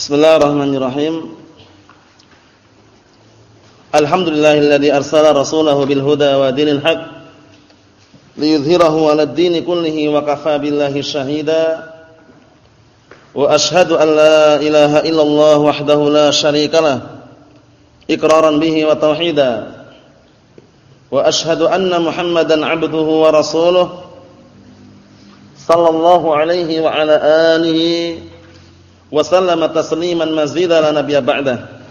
Bismillahirrahmanirrahim. Alhamdulillahilladzi arsala rasulahu bil huda wa dinil haq liyudhhirahu 'alad dini kullihi wa kafaa billahi shahida. Wa ashhadu an la ilaha illallah wahdahu la syarikalah iqraran bihi wa tauhida. Wa ashhadu anna Muhammadan 'abduhu wa rasuluhu sallallahu alaihi wa ala alihi wa sallama tasliman mazida la nabiyya ba'da.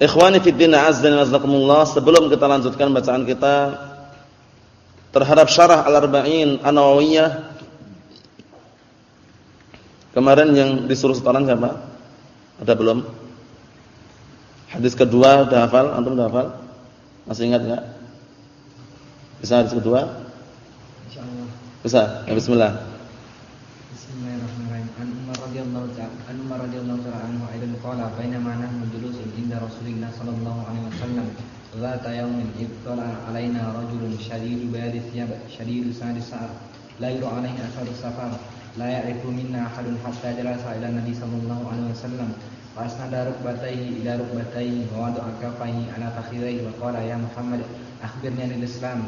Ikhwani fi din azza wa jazakumullah, sebelum kita lanjutkan bacaan kita terhadap syarah Al-Arba'in An-Nawawiyah Kemarin yang disuruh setoran siapa? Ada belum? Hadis kedua udah hafal? Antum udah hafal? Masih ingat enggak? Bisa hadis kedua? Insyaallah. Bisa. Ya bismillah. Bismillahirrahmanirrahim. An Umar radhiyallahu ta'ala an Umar radhiyallahu ta'ala anhu aidan qala bainama nahnu julusun inda Rasulillah sallallahu alaihi wasallam ذات يوم اطلع علينا رجل شديد بياض الثياب شديد سعد الشعر لا يرى عليه اثر السفر لا يعرف منا أحد حتى جلس إلى النبي صلى الله عليه وسلم فأسند ركبتيه إلى ركبتيه ووضع كفيه على فخذيه وقال يا محمد أخبرني عن الإسلام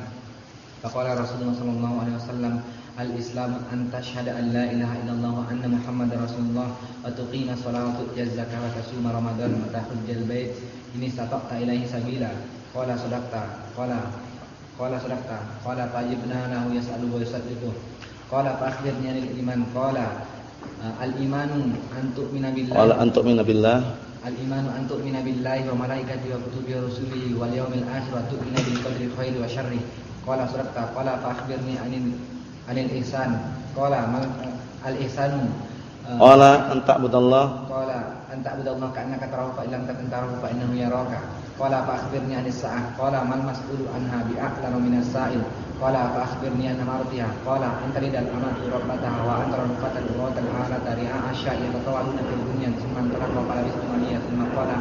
فقال رسول الله صلى الله عليه وسلم الإسلام أن تشهد أن لا إله إلا الله وأن محمد رسول الله وتقيم صلاة وتؤتي الزكاة وتصوم رمضان وتحج البيت. إن استطعت إليه سبيلا. قال صدقت. قال قال صدقت. قال طيبنا له يسأل ويصدقه. قال فأخبرني عن الإيمان. قال آه، الإيمان أن تؤمن بالله. قال أن تؤمن بالله. الإيمان أن تؤمن بالله وملائكته وكتبه ورسله واليوم الآخر وتؤمن بالقدر خيره وشره. قال صدقت. قال فأخبرني عن anil ihsan. Qala mal al ihsanu Qala an ta'budallah. Qala an ta'budallah ka'annaka tarahu fa illam takun tarahu fa innahu yaraka. Qala fa akhbirni anis sa'ah. Qala mal mas'ulu anha bi'aqlama minas sa'il. Qala fa akhbirni an amartiha. Qala anta lidal amatu rabbataha wa anta rafatan wa ta'ala tari'a asya'i yatawalluna fil dunya thumma talaka wa qala bismillah thumma qala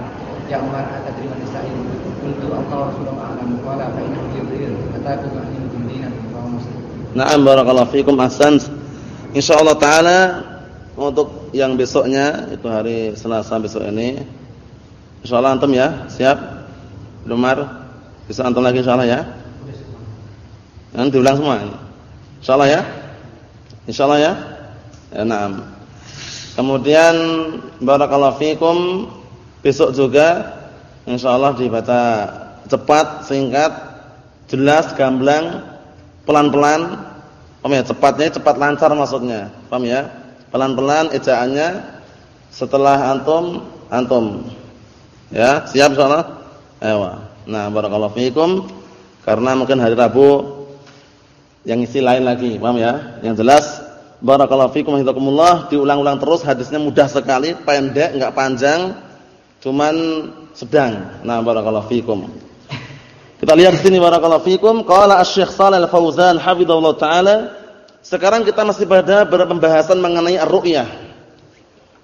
ya Umar atadri man sa'il qultu Allah rasulullah a'lam qala fa innahu jibril ataku wa muslim Na'am barakallahu fikum ahsan. Insyaallah taala untuk yang besoknya itu hari Selasa besok ini insyaallah antum ya siap Lumar bisa antum lagi insyaallah ya Nanti diulang semua. Insyaallah ya. Insyaallah ya. Ya, na'am. Kemudian barakallahu fikum besok juga insyaallah dibaca cepat, singkat, jelas, gamblang, pelan-pelan. Paham ya? Cepatnya cepat lancar maksudnya. Paham ya? Pelan-pelan ejaannya setelah antum antum. Ya, siap insyaallah? Ayo. Nah, barakallahu fikum karena mungkin hari Rabu yang isi lain lagi, paham ya? Yang jelas barakallahu fikum hafizakumullah diulang-ulang terus hadisnya mudah sekali, pendek enggak panjang, cuman sedang. Nah, barakallahu fikum. Kita lihat di sini barakallahu fikum, qala Asy-Syaikh Shalal Al-Fauzan hafizallahu taala. Sekarang kita masih pada pembahasan mengenai ar-ru'yah.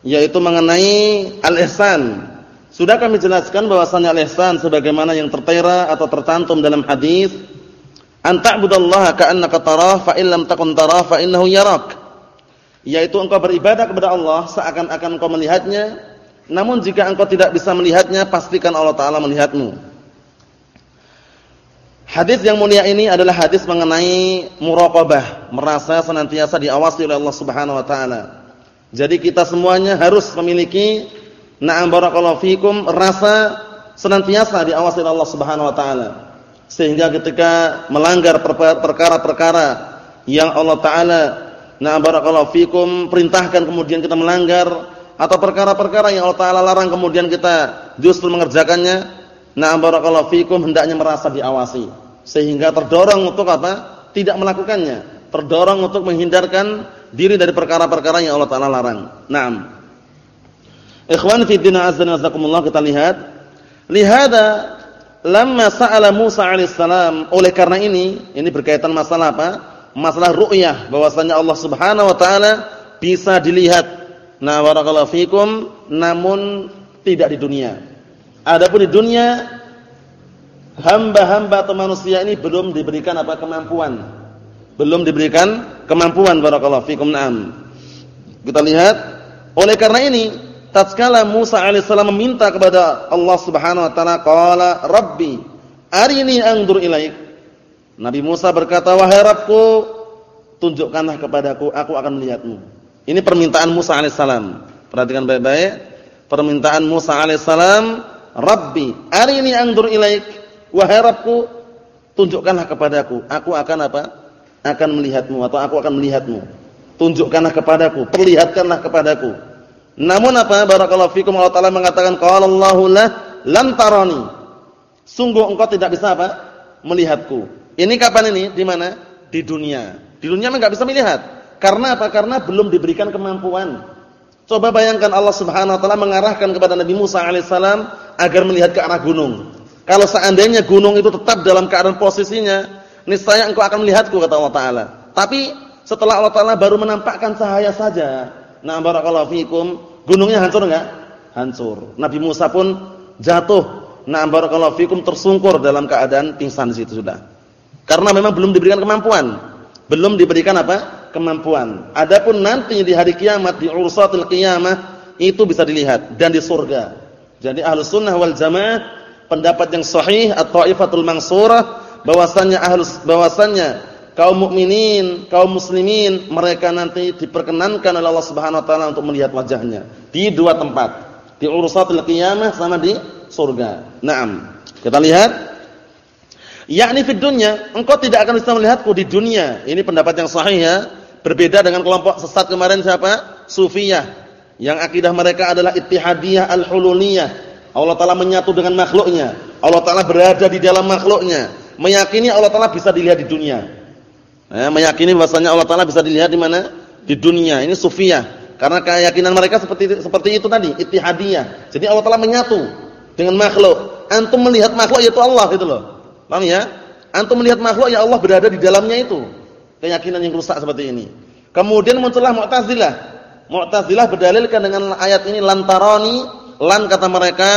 Yaitu mengenai al-ihsan. Sudah kami jelaskan bahwasannya al-ihsan sebagaimana yang tertera atau tercantum dalam hadis Anta'budallaha ka'annaka tarah fa in lam takun tarah fa innahu yarak. Yaitu engkau beribadah kepada Allah seakan-akan engkau melihatnya, namun jika engkau tidak bisa melihatnya, pastikan Allah taala melihatmu. Hadis yang mulia ini adalah hadis mengenai muraqabah, merasa senantiasa diawasi oleh Allah Subhanahu wa taala. Jadi kita semuanya harus memiliki na'am barakallahu fikum rasa senantiasa diawasi oleh Allah Subhanahu wa taala. Sehingga ketika melanggar perkara-perkara yang Allah taala na barakallahu fikum perintahkan kemudian kita melanggar atau perkara-perkara yang Allah taala larang kemudian kita justru mengerjakannya, na barakallahu fikum hendaknya merasa diawasi sehingga terdorong untuk apa? Tidak melakukannya, terdorong untuk menghindarkan diri dari perkara-perkara yang Allah taala larang. Naam. Ikhwan fi din azza wa kita lihat, lihada lamma sa'ala Musa alaihissalam oleh karena ini ini berkaitan masalah apa? Masalah ru'yah bahwasanya Allah Subhanahu wa taala bisa dilihat. Nah, barakallahu fikum namun tidak di dunia. Adapun di dunia hamba-hamba atau manusia ini belum diberikan apa kemampuan. Belum diberikan kemampuan barakallahu fikum. Naam. Kita lihat Oleh karena ini, tatkala Musa alaihissalam meminta kepada Allah Subhanahu wa taala, qala rabbi arini anzur ilaik. Nabi Musa berkata, "Wahai Rabbku, tunjukkanlah kepadaku, aku akan melihatmu." Ini permintaan Musa alaihissalam. Perhatikan baik-baik. Permintaan Musa alaihissalam, "Rabbi, arini anzur ilaik." Wahai Rabbku, tunjukkanlah kepadaku, aku akan apa? Akan melihatmu atau aku akan melihatmu. Tunjukkanlah kepadaku, perlihatkanlah kepadaku. Namun apa? Barakallahu fikum Allah Taala mengatakan qala Allahu la lam tarani. Sungguh engkau tidak bisa apa? melihatku. Ini kapan ini? Di mana? Di dunia. Di dunia memang enggak bisa melihat. Karena apa? Karena belum diberikan kemampuan. Coba bayangkan Allah Subhanahu wa taala mengarahkan kepada Nabi Musa alaihissalam agar melihat ke arah gunung. Kalau seandainya gunung itu tetap dalam keadaan posisinya, niscaya engkau akan melihatku kata Allah taala. Tapi setelah Allah taala baru menampakkan cahaya saja, Nah, barakallahu fikum, gunungnya hancur enggak? Hancur. Nabi Musa pun jatuh. Nah, barakallahu fikum tersungkur dalam keadaan pingsan di situ sudah. Karena memang belum diberikan kemampuan. Belum diberikan apa? Kemampuan. Adapun nanti di hari kiamat di ursatul qiyamah itu bisa dilihat dan di surga. Jadi Ahlus Sunnah wal Jamaah pendapat yang sahih at-Thaifatul Mansurah bahwasanya ahlus bahwasanya kaum mukminin, kaum muslimin, mereka nanti diperkenankan oleh Allah Subhanahu wa taala untuk melihat wajahnya di dua tempat, di ursatul qiyamah sama di surga. Naam. Kita lihat yakni di dunia, engkau tidak akan bisa melihatku di dunia. Ini pendapat yang sahih ya. Berbeda dengan kelompok sesat kemarin siapa? Sufiyah. Yang akidah mereka adalah ittihadiyah al-hululiyah. Allah taala menyatu dengan makhluknya. Allah taala berada di dalam makhluknya. Meyakini Allah taala bisa dilihat di dunia. Eh, meyakini bahwasanya Allah Taala bisa dilihat di mana? Di dunia. Ini sufiyah. Karena keyakinan mereka seperti seperti itu tadi, ittihadiyah. Jadi Allah Taala menyatu dengan makhluk. Antum melihat makhluk yaitu Allah gitu loh. Paham ya? Antum melihat makhluk ya Allah berada di dalamnya itu. Keyakinan yang rusak seperti ini. Kemudian muncullah Mu'tazilah. Mu'tazilah berdalilkan dengan ayat ini lantarani, lan kata mereka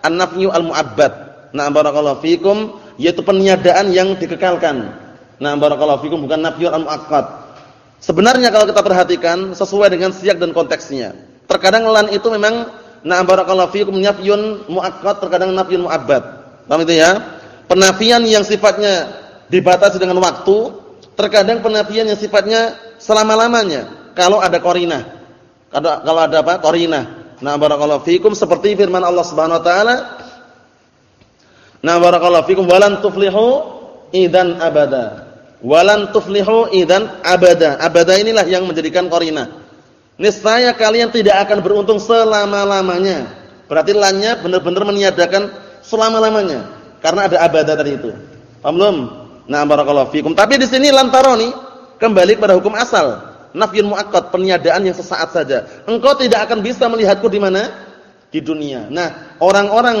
an-nafyu al-mu'abbad. Nah, barakallahu fikum yaitu peniadaan yang dikekalkan. Nah, barakallahu fikum bukan nafyun al-muaqqat. Sebenarnya kalau kita perhatikan sesuai dengan siyak dan konteksnya. Terkadang lan itu memang nah barakallahu fikum nafyun muaqqat, terkadang nafyun muabbad. Paham itu ya? Penafian yang sifatnya dibatasi dengan waktu, terkadang penafian yang sifatnya selama-lamanya. Kalau ada qarinah. Kalau kalau ada apa? Qarinah. Nah, barakallahu fikum seperti firman Allah Subhanahu wa taala Nah, barakallahu fikum walan tuflihu idan abada. Walan tuflihu idan abada. Abada inilah yang menjadikan korina. Niscaya kalian tidak akan beruntung selama-lamanya. Berarti lannya benar-benar meniadakan selama-lamanya. Karena ada abada tadi itu. Paham belum? Nah, barakallahu fikum. Tapi di sini lantaroni kembali kepada hukum asal. Nafyun muakkad, peniadaan yang sesaat saja. Engkau tidak akan bisa melihatku di mana? Di dunia. Nah, orang-orang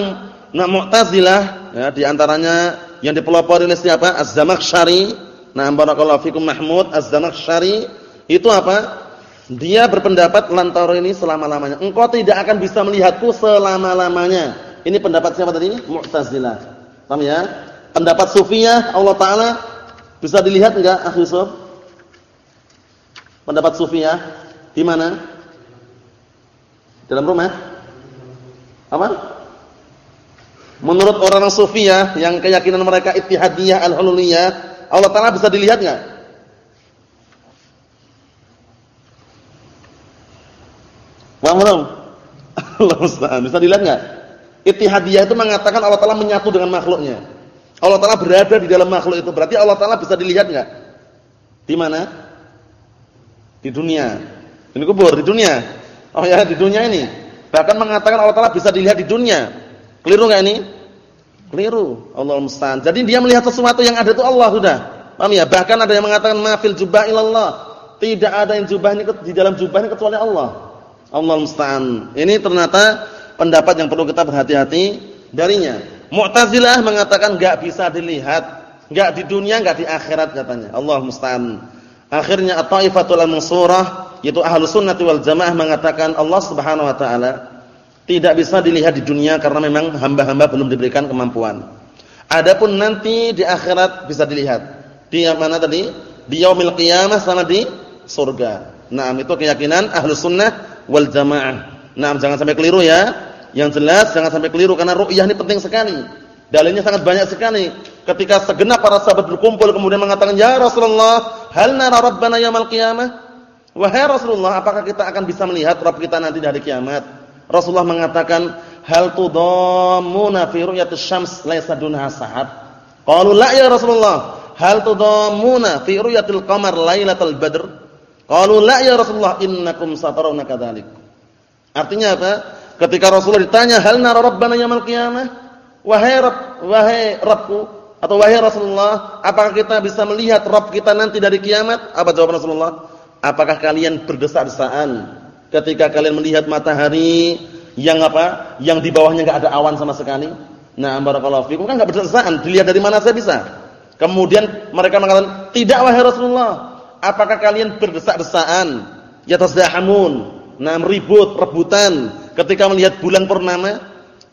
nah Mu'tazilah ya di antaranya yang dipelopori oleh siapa? Az-Zamakhsyari. Nah, barakallahu fikum Mahmud Az-Zamakhsyari itu apa? Dia berpendapat lantar ini selama-lamanya. Engkau tidak akan bisa melihatku selama-lamanya. Ini pendapat siapa tadi? Mu'tazilah. Paham ya? Pendapat Sufiyah Allah taala bisa dilihat enggak, Akh? Pendapat Sufiyah di mana? Dalam rumah? Apa? Menurut orang sufiyah yang keyakinan mereka ittihadiyah al-hululiyah, Allah Taala bisa dilihat enggak? Paham belum? Allah musta'an. Bisa dilihat enggak? Ittihadiyah itu mengatakan Allah Taala menyatu dengan makhluknya. Allah Taala berada di dalam makhluk itu. Berarti Allah Taala bisa dilihat enggak? Di mana? Di dunia. Ini kubur di dunia. Oh ya, di dunia ini. Bahkan mengatakan Allah Taala bisa dilihat di dunia. Keliru enggak ini? Keliru. Allah musta'an. Jadi dia melihat sesuatu yang ada itu Allah sudah. Paham ya? Bahkan ada yang mengatakan mafil jubah ilallah. Tidak ada yang jubah ini di dalam jubah ini kecuali Allah. Allah musta'an. Ini ternyata pendapat yang perlu kita berhati-hati darinya. Mu'tazilah mengatakan enggak bisa dilihat, enggak di dunia, enggak di akhirat katanya. Allah musta'an. Akhirnya at-taifatul mansurah yaitu ahlus sunnah wal jamaah mengatakan Allah Subhanahu wa taala tidak bisa dilihat di dunia karena memang hamba-hamba belum diberikan kemampuan. Adapun nanti di akhirat bisa dilihat. Di mana tadi? Di yaumil qiyamah sama di surga. Nah, itu keyakinan Ahlus Sunnah wal Jamaah. Nah, jangan sampai keliru ya. Yang jelas jangan sampai keliru karena ru'yah ini penting sekali. Dalilnya sangat banyak sekali. Ketika segenap para sahabat berkumpul kemudian mengatakan, "Ya Rasulullah, hal nara rabbana yaumil qiyamah?" Wahai Rasulullah, apakah kita akan bisa melihat Rabb kita nanti di hari kiamat? Rasulullah mengatakan, "Hal tudammuna fi ru'yatis syams laisa dunha sahab?" Qalu, "La ya Rasulullah." "Hal tudammuna fi ru'yatil qamar lailatal badr?" Qalu, "La ya Rasulullah, innakum satarawna kadzalik." Artinya apa? Ketika Rasulullah ditanya, "Hal nara rabbana yaumil qiyamah?" Wahai Rabb, wahai Rabbku atau wahai Rasulullah, apakah kita bisa melihat Rabb kita nanti dari kiamat? Apa jawaban Rasulullah? Apakah kalian berdesak-desaan ketika kalian melihat matahari yang apa? Yang di bawahnya enggak ada awan sama sekali? Nah, barakallahu fikum kan enggak berdesak-desaan, dilihat dari mana saya bisa? Kemudian mereka mengatakan, "Tidak wahai Rasulullah, apakah kalian berdesak-desaan?" Yatasdahamun, nah ribut, rebutan ketika melihat bulan purnama?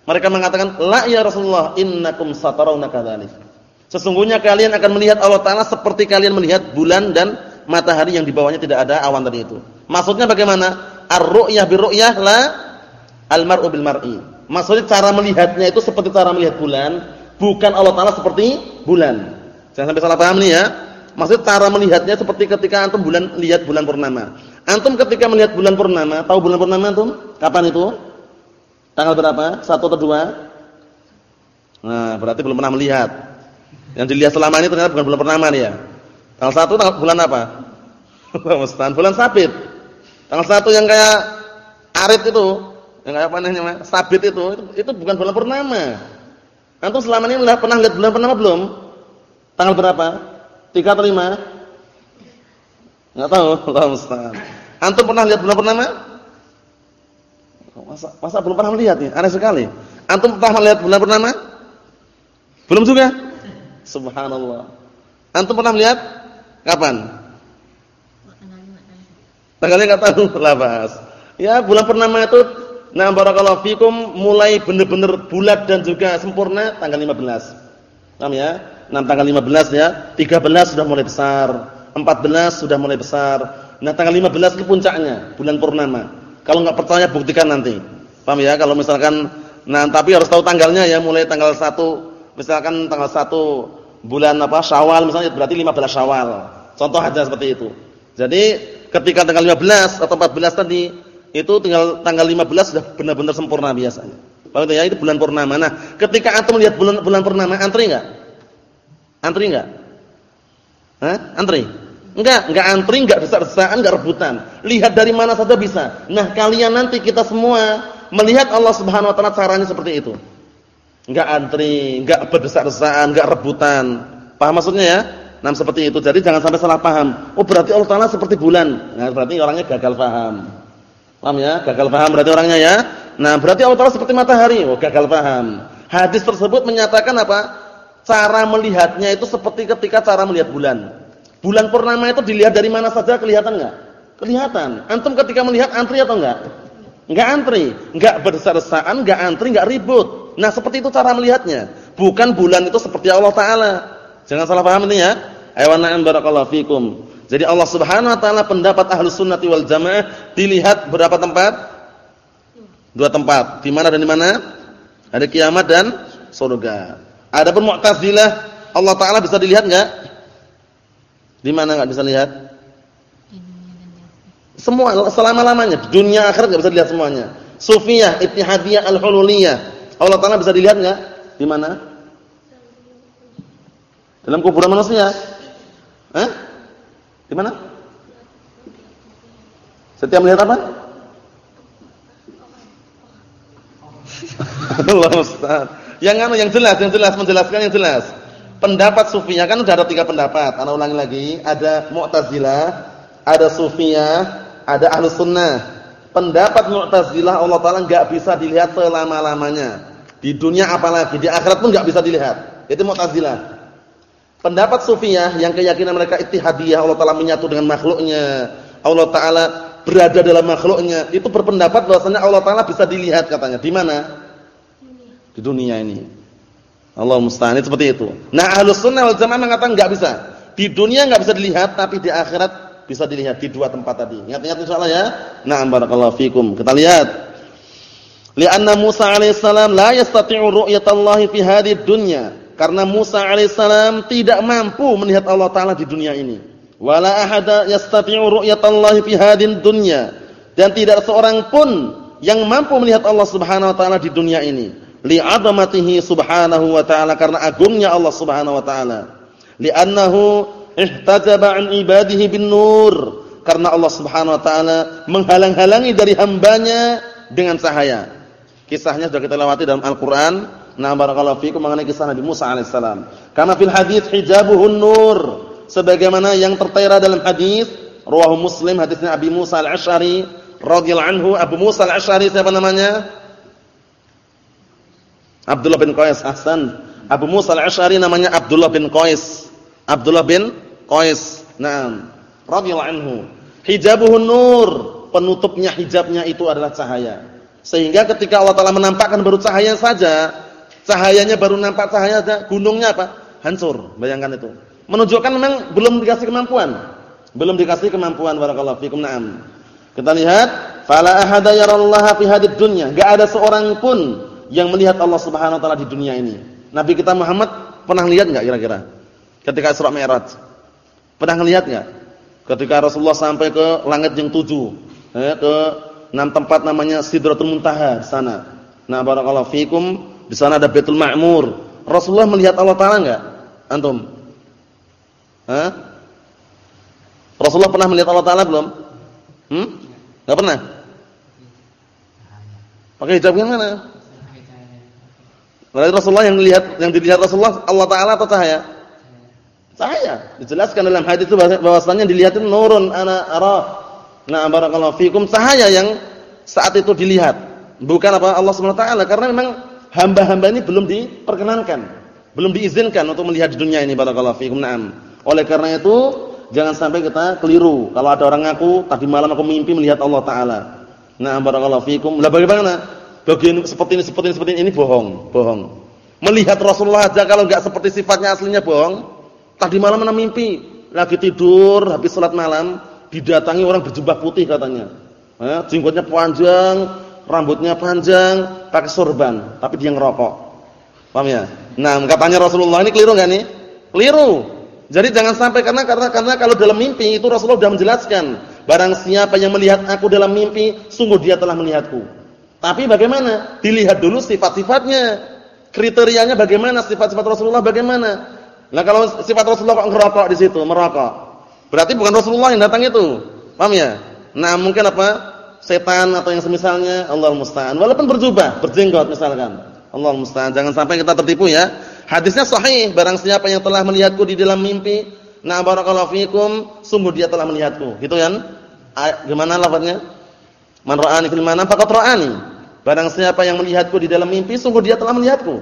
Mereka mengatakan, "La ya Rasulullah, innakum satarawna kadzalik." Sesungguhnya kalian akan melihat Allah taala seperti kalian melihat bulan dan matahari yang di bawahnya tidak ada awan tadi itu. Maksudnya bagaimana? Ar-ru'yah bir-ru'yah la al-mar'u bil mar'i. Maksudnya cara melihatnya itu seperti cara melihat bulan, bukan Allah taala seperti bulan. Jangan sampai salah paham nih ya. Maksudnya cara melihatnya seperti ketika antum bulan lihat bulan purnama. Antum ketika melihat bulan purnama, tahu bulan purnama antum? Kapan itu? Tanggal berapa? Satu atau dua? Nah, berarti belum pernah melihat. Yang dilihat selama ini ternyata bukan bulan purnama nih ya. Tanggal satu tanggal bulan apa? Mustan bulan sabit. Tanggal satu yang kayak arit itu, yang kayak apa namanya? Sabit itu, itu, itu bukan bulan purnama. Antum selama ini pernah lihat bulan purnama belum? Tanggal berapa? Tiga atau lima? Enggak tahu, Allah Mustan. Antum pernah lihat bulan purnama? Masa, masa belum pernah melihat nih? Aneh sekali. Antum pernah lihat bulan purnama? Belum juga? Subhanallah. Antum pernah melihat? Kapan? Tanggalnya enggak tahu, labas. Ya, bulan purnama itu nah barakallahu fikum mulai benar-benar bulat dan juga sempurna tanggal 15. Paham ya? Nah, tanggal 15 ya, 13 sudah mulai besar, 14 sudah mulai besar. Nah, tanggal 15 itu puncaknya, bulan purnama. Kalau enggak percaya buktikan nanti. Paham ya? Kalau misalkan nah tapi harus tahu tanggalnya ya, mulai tanggal 1 misalkan tanggal 1 bulan apa Syawal misalnya berarti 15 Syawal. Contoh aja seperti itu. Jadi ketika tanggal 15 atau 14 tadi itu tinggal tanggal 15 sudah benar-benar sempurna biasanya. Paham ya? Itu bulan purnama. Nah, ketika antum melihat bulan bulan purnama antri enggak? Antri enggak? Hah? Antri? Enggak, enggak antri, enggak besar-besaran, enggak rebutan. Lihat dari mana saja bisa. Nah, kalian nanti kita semua melihat Allah Subhanahu wa taala caranya seperti itu. Enggak antri, enggak berdesak-desakan, enggak rebutan. Paham maksudnya ya? Nah, seperti itu. Jadi jangan sampai salah paham. Oh, berarti Allah Taala seperti bulan. Nah, berarti orangnya gagal paham. Paham ya? Gagal paham berarti orangnya ya. Nah, berarti Allah Taala seperti matahari. Oh, gagal paham. Hadis tersebut menyatakan apa? Cara melihatnya itu seperti ketika cara melihat bulan. Bulan purnama itu dilihat dari mana saja kelihatan enggak? Kelihatan. Antum ketika melihat antri atau enggak? Enggak antri, enggak berdesak-desakan, enggak antri, enggak ribut. Nah, seperti itu cara melihatnya. Bukan bulan itu seperti Allah taala. Jangan salah paham ini ya. Ayyuhan barakallahu fikum. Jadi Allah Subhanahu wa taala pendapat Ahlus Sunnati wal Jamaah dilihat berapa tempat? Dua tempat. Di mana dan di mana? Ada kiamat dan surga. Adapun Mu'tazilah, Allah taala bisa dilihat enggak? Di mana enggak bisa lihat? Semua selama-lamanya, dunia akhirat enggak bisa dilihat semuanya. Sufiyah, Ittihadiyah, Al-Hululiyah Allah Taala bisa dilihat enggak? Di mana? Dalam kuburan manusia. Hah? Di mana? Setiap melihat apa? Allah Ustaz. Yang anu yang jelas, yang jelas menjelaskan yang jelas. Pendapat Sufiyah kan sudah ada tiga pendapat. Ana ulangi lagi, ada Mu'tazilah, ada Sufiyah, ada Ahlus Sunnah. Pendapat Mu'tazilah Allah Taala enggak bisa dilihat selama-lamanya. Di dunia apalagi, di akhirat pun enggak bisa dilihat. Itu Mu'tazilah. Pendapat Sufiyah yang keyakinan mereka ittihadiyah, Allah taala menyatu dengan makhluknya. Allah taala berada dalam makhluknya. Itu berpendapat bahwasanya Allah taala bisa dilihat katanya. Di mana? Di dunia ini. Allah musta'an seperti itu. Nah, Ahlus Sunnah wal Jamaah mengatakan enggak bisa. Di dunia enggak bisa dilihat, tapi di akhirat bisa dilihat di dua tempat tadi. Ingat-ingat insyaallah ya. Na'am barakallahu fikum. Kita lihat. Lianna Musa alaihissalam la yastati'u ru'yatallahi fi hadhihi dunya. Karena Musa alaihissalam tidak mampu melihat Allah taala di dunia ini. Wala ahada yastati'u ru'yatallahi fi hadhihi dunya. Dan tidak seorang pun yang mampu melihat Allah Subhanahu wa taala di dunia ini. Li'azamatihi subhanahu wa ta'ala karena agungnya Allah Subhanahu wa taala. Li'annahu ihtajaba an ibadihi bin nur. Karena Allah Subhanahu wa taala menghalang-halangi dari hambanya dengan cahaya. Kisahnya sudah kita lewati dalam Al-Qur'an. Nah, barakallahu fikum mengenai kisah Nabi Musa alaihissalam. Karena fil hadis hijabuhun nur. Sebagaimana yang tertera dalam hadis rawahu Muslim hadisnya Abi Musa al-Asy'ari radhiyallahu anhu. Abu Musa al-Asy'ari siapa namanya? Abdullah bin Qais Hasan. Abu Musa al-Asy'ari namanya Abdullah bin Qais. Abdullah bin Qais. Naam. Radhiyallahu anhu. Hijabuhun nur, penutupnya hijabnya itu adalah cahaya. Sehingga ketika Allah Taala menampakkan baru cahaya saja, cahayanya baru nampak cahaya saja, gunungnya apa? Hancur. Bayangkan itu. Menunjukkan memang belum dikasih kemampuan. Belum dikasih kemampuan barakallahu fikum. Naam. Kita lihat, fala ahada yarallaha fi hadid dunya. Enggak ada seorang pun yang melihat Allah Subhanahu wa taala di dunia ini. Nabi kita Muhammad pernah lihat enggak kira-kira? Ketika Isra Mi'raj. Pernah ngelihat enggak? Ketika Rasulullah sampai ke langit yang tujuh, eh, ke enam tempat namanya Sidratul Muntaha di sana. Nah, barakallahu fikum, di sana ada Baitul Ma'mur. Rasulullah melihat Allah Taala enggak? Antum? Hah? Rasulullah pernah melihat Allah Taala belum? Hmm? Enggak pernah? Pakai hijab gimana? Berarti Rasulullah yang dilihat yang dilihat Rasulullah Allah Taala atau cahaya? Cahaya. Dijelaskan dalam hadis itu bahwasanya dilihat itu nurun ana ara. Nah, barakallahu fikum cahaya yang saat itu dilihat. Bukan apa Allah Subhanahu wa taala karena memang hamba-hamba ini belum diperkenankan, belum diizinkan untuk melihat dunia ini barakallahu fikum. Naam. Oleh karena itu jangan sampai kita keliru. Kalau ada orang ngaku tadi malam aku mimpi melihat Allah taala. Nah, barakallahu fikum. Lah bagaimana? Bagian seperti ini seperti ini seperti ini bohong, bohong. Melihat Rasulullah aja kalau enggak seperti sifatnya aslinya bohong. Tadi malam mana mimpi, lagi tidur habis salat malam, didatangi orang berjubah putih katanya. Eh, jenggotnya panjang, rambutnya panjang, pakai sorban, tapi dia ngerokok. Paham ya? Nah, katanya Rasulullah ini keliru enggak nih? Keliru. Jadi jangan sampai karena karena karena kalau dalam mimpi itu Rasulullah sudah menjelaskan, barang siapa yang melihat aku dalam mimpi, sungguh dia telah melihatku. Tapi bagaimana? Dilihat dulu sifat-sifatnya. Kriterianya bagaimana? Sifat-sifat Rasulullah bagaimana? Nah kalau sifat Rasulullah kok ngerokok di situ, merokok. Berarti bukan Rasulullah yang datang itu. Paham ya? Nah, mungkin apa? Setan atau yang semisalnya, Allah musta'an. Walaupun berjubah, berjenggot misalkan. Allah musta'an. Jangan sampai kita tertipu ya. Hadisnya sahih, barang siapa yang telah melihatku di dalam mimpi, na barakallahu fikum, sungguh dia telah melihatku. Gitu kan? Gimana lafaznya? Man ra'ani fil manam faqad ra'ani. Barang siapa yang melihatku di dalam mimpi, sungguh dia telah melihatku.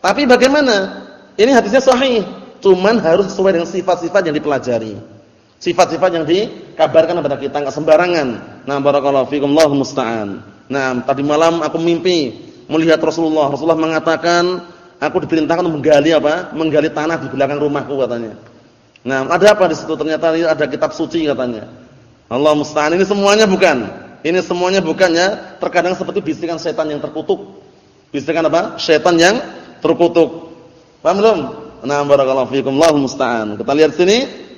Tapi bagaimana? Ini hadisnya sahih. Cuman harus sesuai dengan sifat-sifat yang dipelajari. Sifat-sifat yang dikabarkan kepada kita enggak sembarangan. Nah, barakallahu fikum Allahu musta'an. Nah, tadi malam aku mimpi melihat Rasulullah. Rasulullah mengatakan, aku diperintahkan menggali apa? Menggali tanah di belakang rumahku katanya. Nah, ada apa di situ? Ternyata ada kitab suci katanya. Allah musta'an. Ini semuanya bukan. Ini semuanya bukannya terkadang seperti bisikan setan yang terkutuk. Bisikan apa? Setan yang terkutuk. Paham belum? Nah, barakallahu fiikum, Allahu musta'an. Kita lihat sini.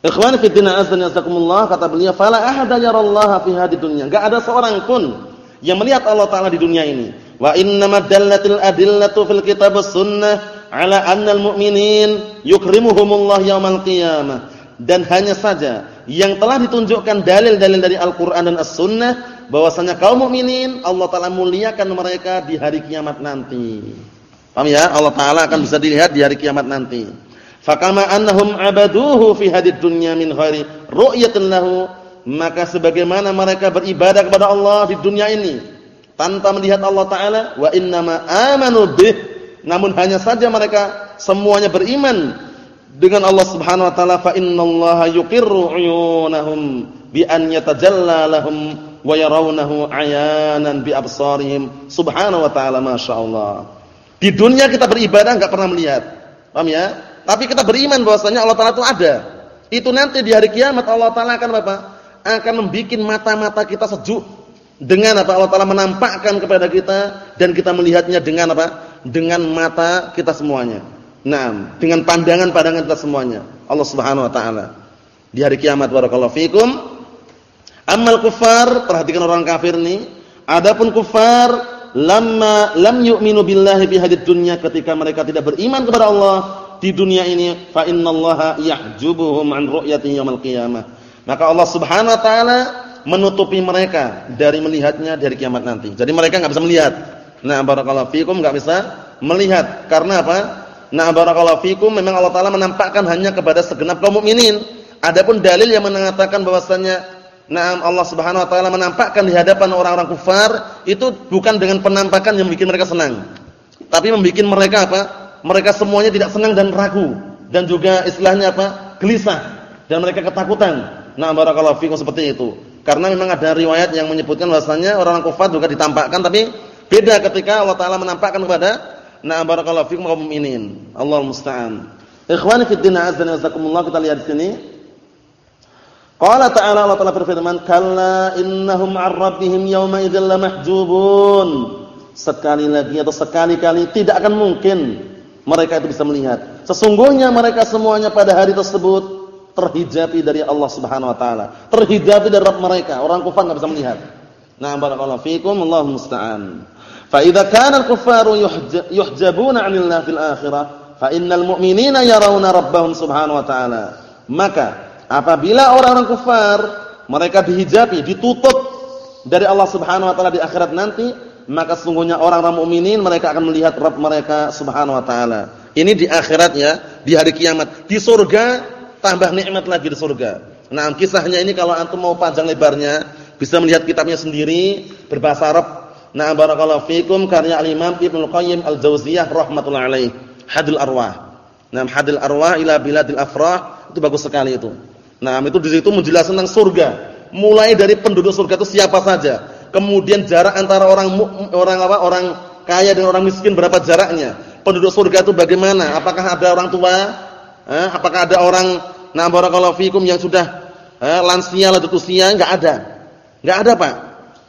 Ikhwan fi din azan yasakumullah kata beliau fala ahada yarallaha fi hadhihi dunya. Enggak ada seorang pun yang melihat Allah taala di dunia ini. Wa innamad dallatil adillatu fil kitab sunnah ala annal mu'minin yukrimuhumullah yaumal qiyamah. Dan hanya saja yang telah ditunjukkan dalil-dalil dari Al-Qur'an dan As-Sunnah bahwasanya kaum mukminin Allah taala muliakan mereka di hari kiamat nanti. Paham ya? Allah taala akan bisa dilihat di hari kiamat nanti. Fakama annahum abaduhu fi hadid dunya min ghairi ru'yatin lahu, maka sebagaimana mereka beribadah kepada Allah di dunia ini tanpa melihat Allah taala wa innama amanu bih namun hanya saja mereka semuanya beriman dengan Allah Subhanahu wa taala fa innallaha yuqirru uyunahum bi an yatajalla lahum wa yarawnahu ayanan bi absarihim subhanahu wa taala masyaallah di dunia kita beribadah enggak pernah melihat. Paham ya? Tapi kita beriman bahwasanya Allah Taala itu ada. Itu nanti di hari kiamat Allah taala akan apa? Akan membuat mata-mata kita sejuk dengan apa Allah taala menampakkan kepada kita dan kita melihatnya dengan apa? Dengan mata kita semuanya. Nah, dengan pandangan-pandangan kita semuanya. Allah Subhanahu wa taala. Di hari kiamat barakallahu fikum. Amal kufar, perhatikan orang kafir nih. Adapun kufar lamma lam yu'minu billahi bi hadid dunya ketika mereka tidak beriman kepada Allah di dunia ini fa innallaha yahjubuhum an ru'yati yaumil qiyamah. Maka Allah Subhanahu wa taala menutupi mereka dari melihatnya dari kiamat nanti. Jadi mereka enggak bisa melihat. Nah barakallahu fikum enggak bisa melihat. Karena apa? Nah barakallahu fikum memang Allah taala menampakkan hanya kepada segenap kaum mukminin. Adapun dalil yang mengatakan bahwasanya Nah, Allah Subhanahu wa taala menampakkan di hadapan orang-orang kufar itu bukan dengan penampakan yang membuat mereka senang. Tapi membuat mereka apa? Mereka semuanya tidak senang dan ragu dan juga istilahnya apa? gelisah dan mereka ketakutan. Nah, barakallahu fikum seperti itu. Karena memang ada riwayat yang menyebutkan bahwasanya orang-orang kafir juga ditampakkan tapi beda ketika Allah taala menampakkan kepada nah barakallahu fikum kaum mukminin. Allah musta'an. Ikhwani fi din azza wa kita lihat di sini. Qala ta'ala Allah Ta'ala berfirman, "Kalla innahum 'an rabbihim yawma idzal lamahjubun." Sekali lagi atau sekali-kali tidak akan mungkin mereka itu bisa melihat. Sesungguhnya mereka semuanya pada hari tersebut terhijabi dari Allah Subhanahu wa taala. Terhijabi dari Rabb mereka. Orang kafir enggak bisa melihat. Nah, barakallahu fikum, Allah musta'an. Fa idza kana al-kuffaru yuhjabuna fil akhirah, fa innal mu'minina rabbahum subhanahu wa ta'ala. Maka apabila orang-orang kafir mereka dihijabi, ditutup dari Allah Subhanahu wa taala di akhirat nanti, maka sungguhnya orang-orang mukminin mereka akan melihat Rabb mereka Subhanahu wa taala. Ini di akhirat ya, di hari kiamat. Di surga tambah nikmat lagi di surga. Nah, kisahnya ini kalau antum mau panjang lebarnya, bisa melihat kitabnya sendiri berbahasa Arab. Nah, barakallahu fikum karya al-Imam Ibnu Qayyim al-Jauziyah rahimatullah alaih. Hadil Arwah. Nah, Hadil Arwah ila biladil afrah itu bagus sekali itu. Nah, itu di situ menjelaskan tentang surga. Mulai dari penduduk surga itu siapa saja Kemudian jarak antara orang orang apa? Orang kaya dan orang miskin berapa jaraknya? Penduduk surga itu bagaimana? Apakah ada orang tua? Eh, apakah ada orang na barakallahu fikum yang sudah eh, lansia lanjut usia? Enggak ada. Enggak ada, Pak.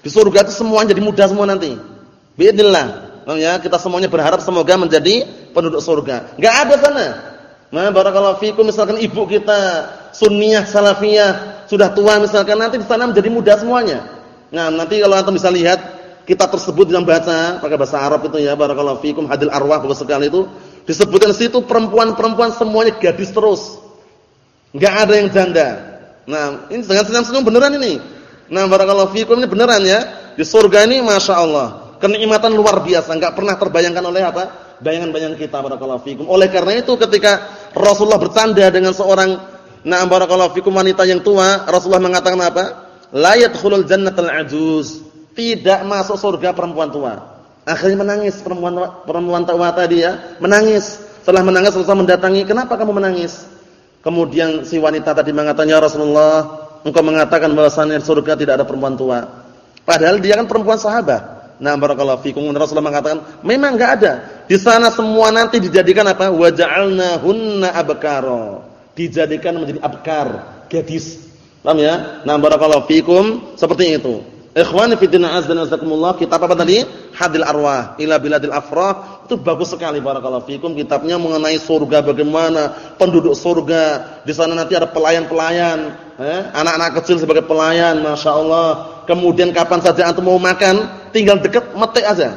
Di surga itu semua jadi muda semua nanti. Bismillah. Ya, kita semuanya berharap semoga menjadi penduduk surga. Enggak ada sana. Nah, barakallahu fikum misalkan ibu kita sunniyah salafiyah sudah tua misalkan nanti di sana menjadi muda semuanya. Nah, nanti kalau antum bisa lihat kitab tersebut yang baca pakai bahasa Arab itu ya, barakallahu fikum hadil arwah bagus sekali itu disebutkan situ perempuan-perempuan semuanya gadis terus. Enggak ada yang janda. Nah, ini dengan senyum-senyum beneran ini. Nah, barakallahu fikum ini beneran ya. Di surga ini Masya Allah kenikmatan luar biasa, enggak pernah terbayangkan oleh apa? Bayangan-bayangan kita barakallahu fikum. Oleh karena itu ketika Rasulullah bercanda dengan seorang nah barakallahu fikum wanita yang tua, Rasulullah mengatakan apa? La yadkhulul jannatal ajuz, tidak masuk surga perempuan tua. Akhirnya menangis perempuan perempuan tua tadi ya, menangis. Setelah menangis selesai mendatangi, "Kenapa kamu menangis?" Kemudian si wanita tadi mengatakan, "Ya Rasulullah, engkau mengatakan bahwasanya surga tidak ada perempuan tua." Padahal dia kan perempuan sahabat. Nah, barakallahu fikum. Rasulullah mengatakan, "Memang enggak ada. Di sana semua nanti dijadikan apa? Wa ja'alnahunna abkara." Dijadikan menjadi abkar, gadis Paham ya? Nah, barakallahu fikum seperti itu. Ikhwani fi din azza wa jazakumullah, kitab apa tadi? Hadil Arwah ila biladil afrah. Itu bagus sekali barakallahu fikum kitabnya mengenai surga bagaimana, penduduk surga. Di sana nanti ada pelayan-pelayan, eh? anak-anak kecil sebagai pelayan, masyaallah. Kemudian kapan saja antum mau makan, tinggal dekat metik aja.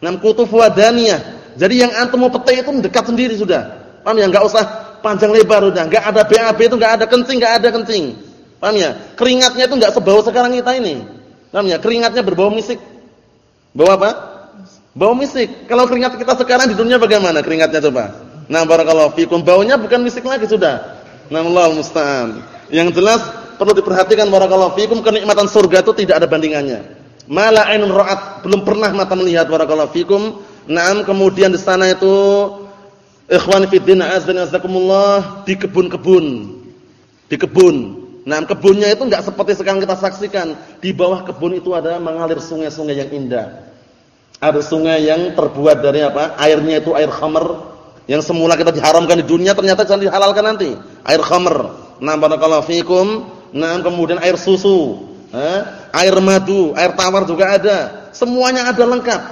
Nam kutufu wadaniyah. Jadi yang antum mau petik itu dekat sendiri sudah. Paham ya? Enggak usah panjang lebar udah, enggak ada BAB itu enggak ada kencing, enggak ada kencing. Paham ya? Keringatnya itu enggak sebau sekarang kita ini. Paham ya? Keringatnya berbau misik. Bau apa? Bau misik. Kalau keringat kita sekarang di dunia bagaimana keringatnya coba? Nah, barakallahu fikum. Baunya bukan misik lagi sudah. Allah musta'an. Yang jelas perlu diperhatikan barakallahu fikum kenikmatan surga itu tidak ada bandingannya. Mala ainun ra'at, belum pernah mata melihat barakallahu fikum. Naam, kemudian di sana itu ikhwan fi din azza wa di kebun-kebun. Di kebun. Nah, kebunnya itu enggak seperti sekarang kita saksikan. Di bawah kebun itu ada mengalir sungai-sungai yang indah. Ada sungai yang terbuat dari apa? Airnya itu air khamr yang semula kita diharamkan di dunia ternyata jangan dihalalkan nanti. Air khamr. Nah, barakallahu fikum. Nah, kemudian air susu, eh, air madu, air tawar juga ada. Semuanya ada lengkap.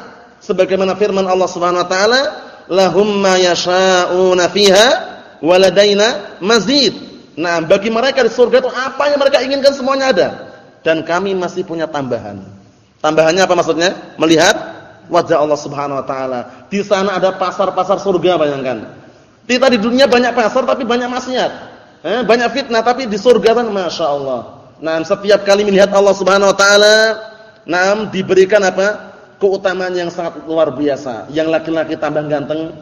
Sebagaimana firman Allah Subhanahu wa taala, "Lahum ma yasha'una fiha waladaina mazid." Nah, bagi mereka di surga itu apa yang mereka inginkan semuanya ada. Dan kami masih punya tambahan. Tambahannya apa maksudnya? Melihat wajah Allah Subhanahu wa taala. Di sana ada pasar-pasar surga bayangkan. Kita di dunia banyak pasar tapi banyak maksiat. Eh, banyak fitnah tapi di surga kan Masya Allah. Nah, setiap kali melihat Allah Subhanahu wa taala, nah diberikan apa? keutamaan yang sangat luar biasa. Yang laki-laki tambah ganteng,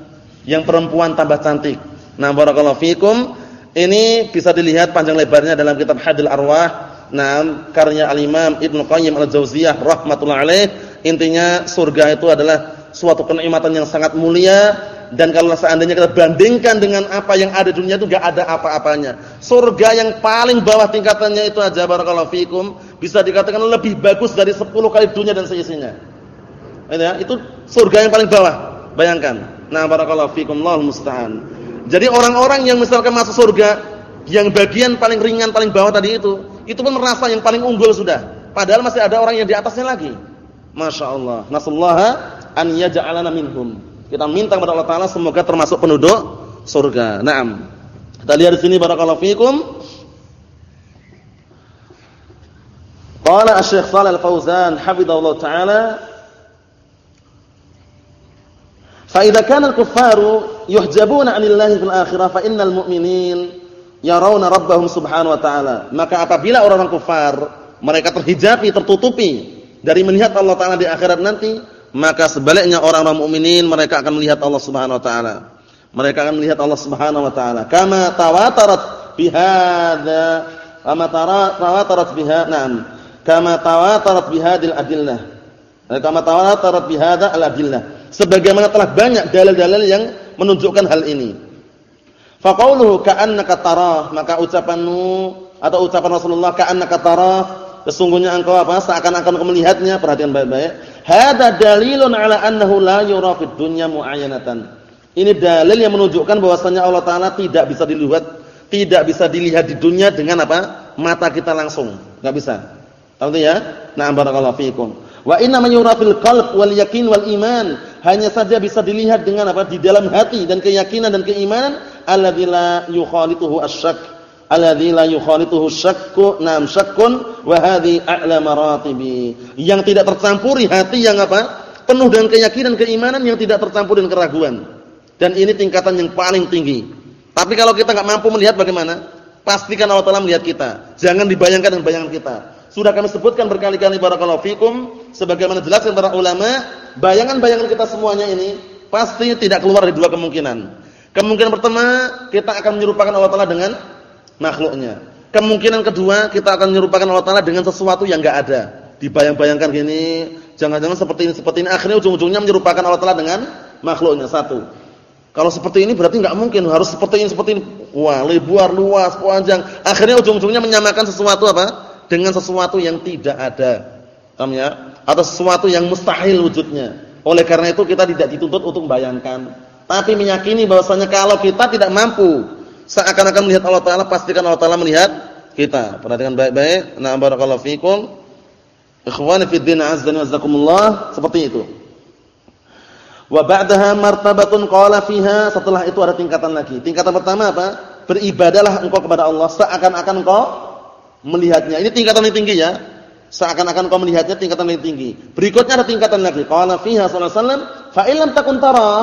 yang perempuan tambah cantik. Nah, barakallahu fikum. Ini bisa dilihat panjang lebarnya dalam kitab Hadil Arwah. Nah, karya Al-Imam Ibnu Qayyim Al-Jauziyah rahimatullah alaih. Intinya surga itu adalah suatu kenikmatan yang sangat mulia dan kalau seandainya kita bandingkan dengan apa yang ada di dunia itu enggak ada apa-apanya. Surga yang paling bawah tingkatannya itu aja barakallahu fikum bisa dikatakan lebih bagus dari 10 kali dunia dan seisinya. Ya, itu surga yang paling bawah. Bayangkan. Nah, barakallahu fikum, Allahu musta'an. Jadi orang-orang yang misalkan masuk surga, yang bagian paling ringan paling bawah tadi itu, itu pun merasa yang paling unggul sudah. Padahal masih ada orang yang di atasnya lagi. Masya Allah. Nasallaha an yaj'alana minhum. Kita minta kepada Allah Taala semoga termasuk penduduk surga. Naam. Kita lihat di sini barakallahu fikum. Qala Asy-Syaikh Shalal Al-Fauzan taala Fa idza kana al-kuffaru yuhjabuna 'anillahi fil akhirah fa innal mu'minin yarawna rabbahum subhanahu wa ta'ala. Maka apabila orang-orang kufar mereka terhijabi, tertutupi dari melihat Allah taala di akhirat nanti, maka sebaliknya orang-orang mukminin mereka akan melihat Allah Subhanahu wa taala. Mereka akan melihat Allah Subhanahu wa taala. Kama tawatarat bihadza kama tawatarat biha na'am. Kama tawatarat bihadil adillah. Kama tawatarat bihadza al-adillah sebagaimana telah banyak dalil-dalil yang menunjukkan hal ini. Faqauluhu ka'annaka tarah, maka ucapanmu atau ucapan Rasulullah ka'annaka tarah, sesungguhnya engkau apa? Seakan-akan engkau melihatnya, perhatian baik-baik. Hada dalilun ala annahu la yura fid dunya muayyanatan. Ini dalil yang menunjukkan bahwasanya Allah taala tidak bisa dilihat, tidak bisa dilihat di dunia dengan apa? Mata kita langsung. Enggak bisa. Tahu ya? Nah, barakallahu fiikum. Wa inna man yura fil qalb wal yakin wal iman. Hanya saja bisa dilihat dengan apa? Di dalam hati dan keyakinan dan keimanan. Alladzi la yukhalituhu asyak alladzi la yukhalituhu syakku nam syakkun. Wa hadhi a'la maratibi. Yang tidak tercampuri hati yang apa? Penuh dengan keyakinan keimanan yang tidak tercampur dengan keraguan. Dan ini tingkatan yang paling tinggi. Tapi kalau kita enggak mampu melihat bagaimana? Pastikan Allah Taala melihat kita. Jangan dibayangkan dengan bayangan kita sudah kami sebutkan berkali-kali barakallahu fikum sebagaimana jelaskan para ulama, bayangan-bayangan kita semuanya ini pasti tidak keluar dari dua kemungkinan. Kemungkinan pertama, kita akan menyerupakan Allah taala dengan makhluknya. Kemungkinan kedua, kita akan menyerupakan Allah taala dengan sesuatu yang enggak ada. Dibayang-bayangkan gini, jangan-jangan seperti ini seperti ini akhirnya ujung-ujungnya menyerupakan Allah taala dengan makhluknya satu. Kalau seperti ini berarti enggak mungkin, harus seperti ini seperti ini. Wah, lebar, luas, panjang. Akhirnya ujung-ujungnya menyamakan sesuatu apa? Dengan sesuatu yang tidak ada. Ya? Atau sesuatu yang mustahil wujudnya. Oleh karena itu kita tidak dituntut untuk membayangkan, tapi meyakini bahwasanya kalau kita tidak mampu seakan-akan melihat Allah taala, pastikan Allah taala melihat kita. Perhatikan baik-baik. Nah, barakallahu fikum. Ikhwani fi din azza wa jazakumullah, seperti itu. Wa ba'daha martabatun qala fiha, setelah itu ada tingkatan lagi. Tingkatan pertama apa? Beribadalah engkau kepada Allah seakan-akan engkau melihatnya. Ini tingkatan yang tinggi ya. Seakan-akan kau melihatnya tingkatan yang tinggi. Berikutnya ada tingkatan lagi. Qala fiha sallallahu alaihi wasallam, fa illam takun tarah,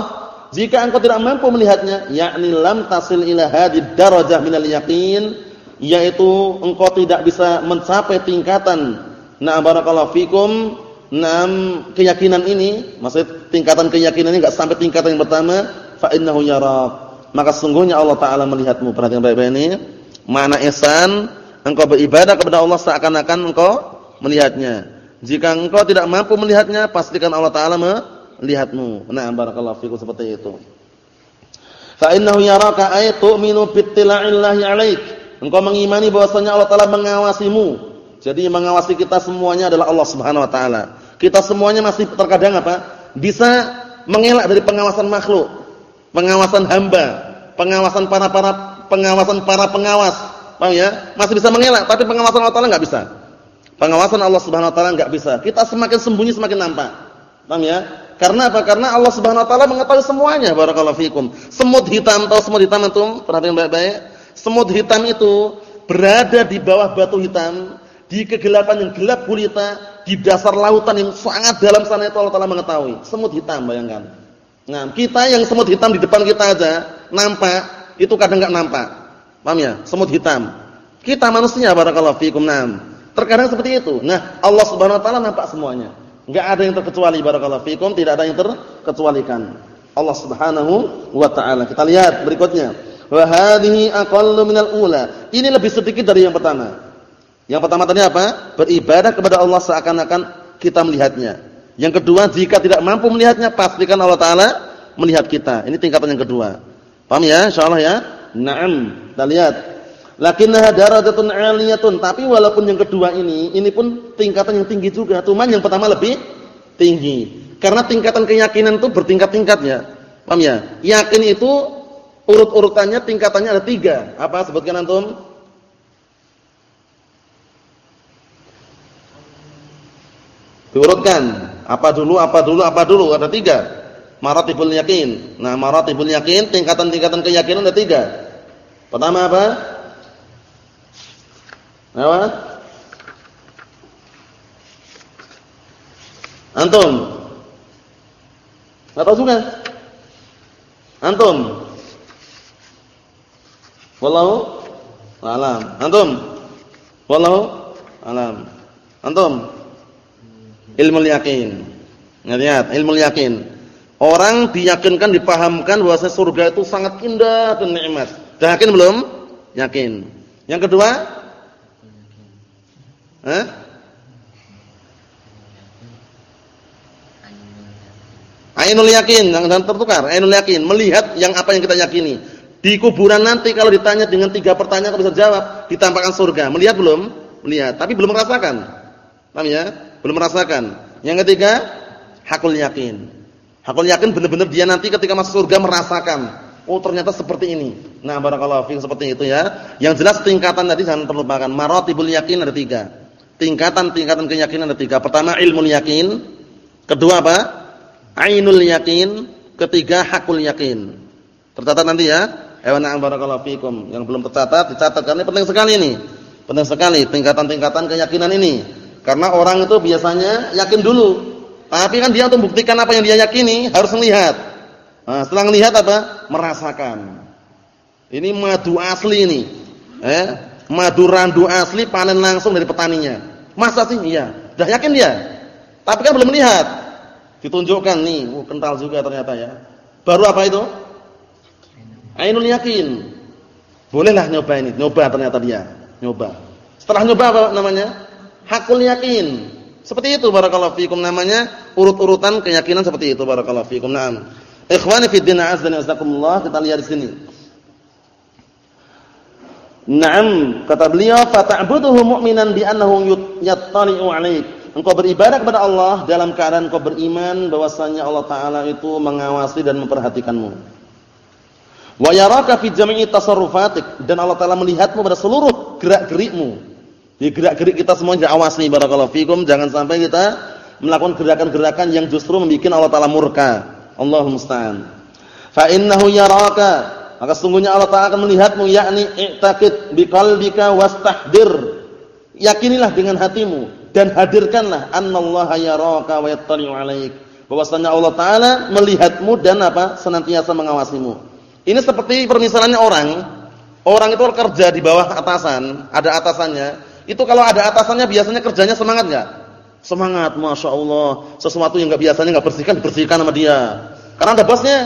jika engkau tidak mampu melihatnya, yakni lam tasil ila hadid darajah minal yaqin, yaitu engkau tidak bisa mencapai tingkatan na barakallahu fikum enam keyakinan ini, maksud tingkatan keyakinan ini enggak sampai tingkatan yang pertama, fa innahu yarak. Maka sungguhnya Allah taala melihatmu. Perhatikan baik-baik ini. Mana ihsan engkau beribadah kepada Allah seakan-akan engkau melihatnya. Jika engkau tidak mampu melihatnya, pastikan Allah taala melihatmu. Nah, barakallahu fikum seperti itu. Fa innahu yaraka ay tu'minu bittila'illahi 'alaik. Engkau mengimani bahwasanya Allah taala mengawasimu. Jadi mengawasi kita semuanya adalah Allah Subhanahu wa taala. Kita semuanya masih terkadang apa? Bisa mengelak dari pengawasan makhluk, pengawasan hamba, pengawasan para para pengawasan para pengawas Paham ya? Masih bisa mengelak, tapi pengawasan Allah Taala enggak bisa. Pengawasan Allah Subhanahu wa taala enggak bisa. Kita semakin sembunyi semakin nampak. Paham ya? Karena apa? Karena Allah Subhanahu wa taala mengetahui semuanya. Barakallahu fikum. Semut hitam tahu semut hitam antum? Perhatikan baik-baik. Semut hitam itu berada di bawah batu hitam, di kegelapan yang gelap gulita, di dasar lautan yang sangat dalam sana itu Allah taala mengetahui. Semut hitam bayangkan. Nah, kita yang semut hitam di depan kita aja nampak, itu kadang enggak nampak. Paham ya? Semut hitam. Kita manusia barakallahu fikum. Nah, Terkadang seperti itu. Nah, Allah Subhanahu wa taala nampak semuanya. Enggak ada yang terkecuali barakallahu fikum, tidak ada yang terkecualikan. Allah Subhanahu wa taala. Kita lihat berikutnya. Wa hadhihi aqallu minal ula. Ini lebih sedikit dari yang pertama. Yang pertama tadi apa? Beribadah kepada Allah seakan-akan kita melihatnya. Yang kedua, jika tidak mampu melihatnya, pastikan Allah taala melihat kita. Ini tingkatan yang kedua. Paham ya? Insyaallah ya. Naam. Kita lihat Lakinnaha darajatun 'aliyatun, tapi walaupun yang kedua ini, ini pun tingkatan yang tinggi juga. Cuman yang pertama lebih tinggi. Karena tingkatan keyakinan itu bertingkat-tingkatnya. Paham ya? Yakin itu urut-urutannya tingkatannya ada tiga. Apa sebutkan antum? Diurutkan. Apa dulu, apa dulu, apa dulu? Ada tiga. Maratibul yakin. Nah, maratibul yakin, tingkatan-tingkatan keyakinan ada tiga. Pertama apa? Apa? Antum? Enggak tahu juga? Antum? Wallahu alam. Antum? Wallahu alam. Antum? Ilmu yakin. Lihat, ilmu yakin. Orang diyakinkan, dipahamkan bahwa surga itu sangat indah dan nikmat. Dah yakin belum? Yakin. Yang kedua, Hah? Ainul yakin, jangan tertukar. Ainul yakin, melihat yang apa yang kita yakini. Di kuburan nanti kalau ditanya dengan tiga pertanyaan kita bisa jawab, ditampakkan surga. Melihat belum? Melihat, tapi belum merasakan. Paham ya? Belum merasakan. Yang ketiga, hakul yakin. Hakul yakin benar-benar dia nanti ketika masuk surga merasakan. Oh, ternyata seperti ini. Nah, barakallahu fiik seperti itu ya. Yang jelas tingkatan tadi jangan terlupakan. Maratibul yakin ada tiga tingkatan-tingkatan keyakinan ada tiga. Pertama ilmu yakin, kedua apa? Ainul yakin, ketiga hakul yakin. Tercatat nanti ya. Ewana barakallahu fikum. Yang belum tercatat dicatat karena ini penting sekali ini. Penting sekali tingkatan-tingkatan keyakinan ini. Karena orang itu biasanya yakin dulu. Tapi kan dia untuk membuktikan apa yang dia yakini harus melihat. Nah, setelah melihat apa? Merasakan. Ini madu asli ini. Eh, madu randu asli panen langsung dari petaninya. Masa sih? Iya. Sudah yakin dia. Tapi kan belum melihat. Ditunjukkan nih, uh, kental juga ternyata ya. Baru apa itu? Ainul yakin. Bolehlah nyoba ini, nyoba ternyata dia, nyoba. Setelah nyoba apa namanya? Hakul yakin. Seperti itu barakallahu fikum namanya urut-urutan keyakinan seperti itu barakallahu fikum. Naam. Ikhwani fi din wa jalla, kita lihat di sini. Naam, kata beliau, fata'buduhu mu'minan bi annahu yattali'u 'alaik. Engkau beribadah kepada Allah dalam keadaan engkau beriman bahwasanya Allah taala itu mengawasi dan memperhatikanmu. Wa yaraka fi jami'i tasarrufatik dan Allah taala melihatmu pada seluruh gerak-gerikmu. Di gerak-gerik kita semua diawasi barakallahu fikum, jangan sampai kita melakukan gerakan-gerakan yang justru membuat Allah taala murka. Allahumma musta'an. Fa innahu yaraka maka sungguhnya Allah Taala akan melihatmu yakni i'taqid biqalbika wastahdir. Yakinilah dengan hatimu dan hadirkanlah annallaha yaraka wa yattali'u 'alaik. Bahwasanya Allah Taala melihatmu dan apa? senantiasa mengawasimu. Ini seperti permisalannya orang. Orang itu kerja di bawah atasan, ada atasannya. Itu kalau ada atasannya biasanya kerjanya semangat enggak? Semangat, Masya Allah. Sesuatu yang enggak biasanya enggak bersihkan, dibersihkan sama dia. Karena ada bosnya,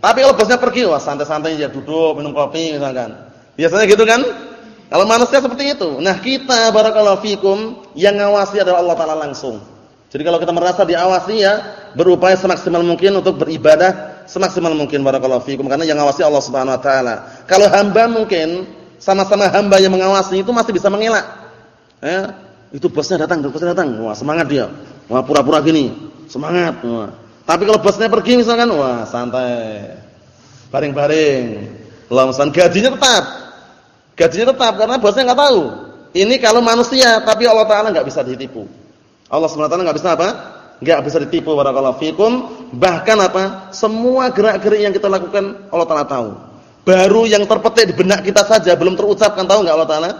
tapi kalau bosnya pergi, wah santai-santai aja duduk minum kopi misalkan. Biasanya gitu kan? Kalau manusia seperti itu. Nah, kita barakallahu fikum yang ngawasi adalah Allah taala langsung. Jadi kalau kita merasa diawasi ya, berupaya semaksimal mungkin untuk beribadah semaksimal mungkin barakallahu fikum karena yang ngawasi Allah Subhanahu wa taala. Kalau hamba mungkin sama-sama hamba yang mengawasi itu masih bisa mengelak. Ya, itu bosnya datang, bosnya datang. Wah, semangat dia. Wah, pura-pura gini. Semangat. Wah. Tapi kalau bosnya pergi misalkan, wah santai. Baring-baring. Longsan gajinya tetap. Gajinya tetap karena bosnya nggak tahu. Ini kalau manusia, tapi Allah Taala nggak bisa ditipu. Allah Subhanahu Wa Taala nggak bisa apa? Nggak bisa ditipu barakallahu fikum. Bahkan apa? Semua gerak-gerik yang kita lakukan Allah Taala tahu. Baru yang terpetik di benak kita saja belum terucapkan tahu nggak Allah Taala?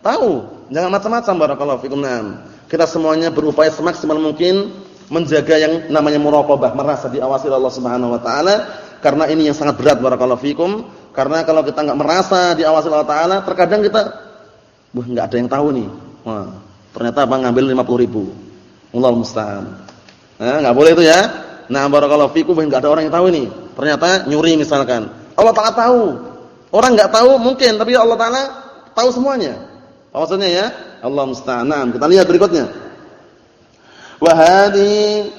Tahu. Jangan macam-macam barakallahu fikum. Nah, kita semuanya berupaya semaksimal mungkin menjaga yang namanya muraqabah, merasa diawasi Allah Subhanahu wa taala karena ini yang sangat berat barakallahu fikum. Karena kalau kita enggak merasa diawasi Allah taala, terkadang kita wah enggak ada yang tahu nih. Wah, ternyata apa ngambil 50 ribu. Allah musta'an. Nah, enggak boleh itu ya. Nah, barakallahu fikum enggak ada orang yang tahu ini. Ternyata nyuri misalkan. Allah taala tahu. Orang enggak tahu mungkin, tapi Allah taala tahu semuanya. Maksudnya ya? Allah musta'an. Nah, kita lihat berikutnya. Wa hadhi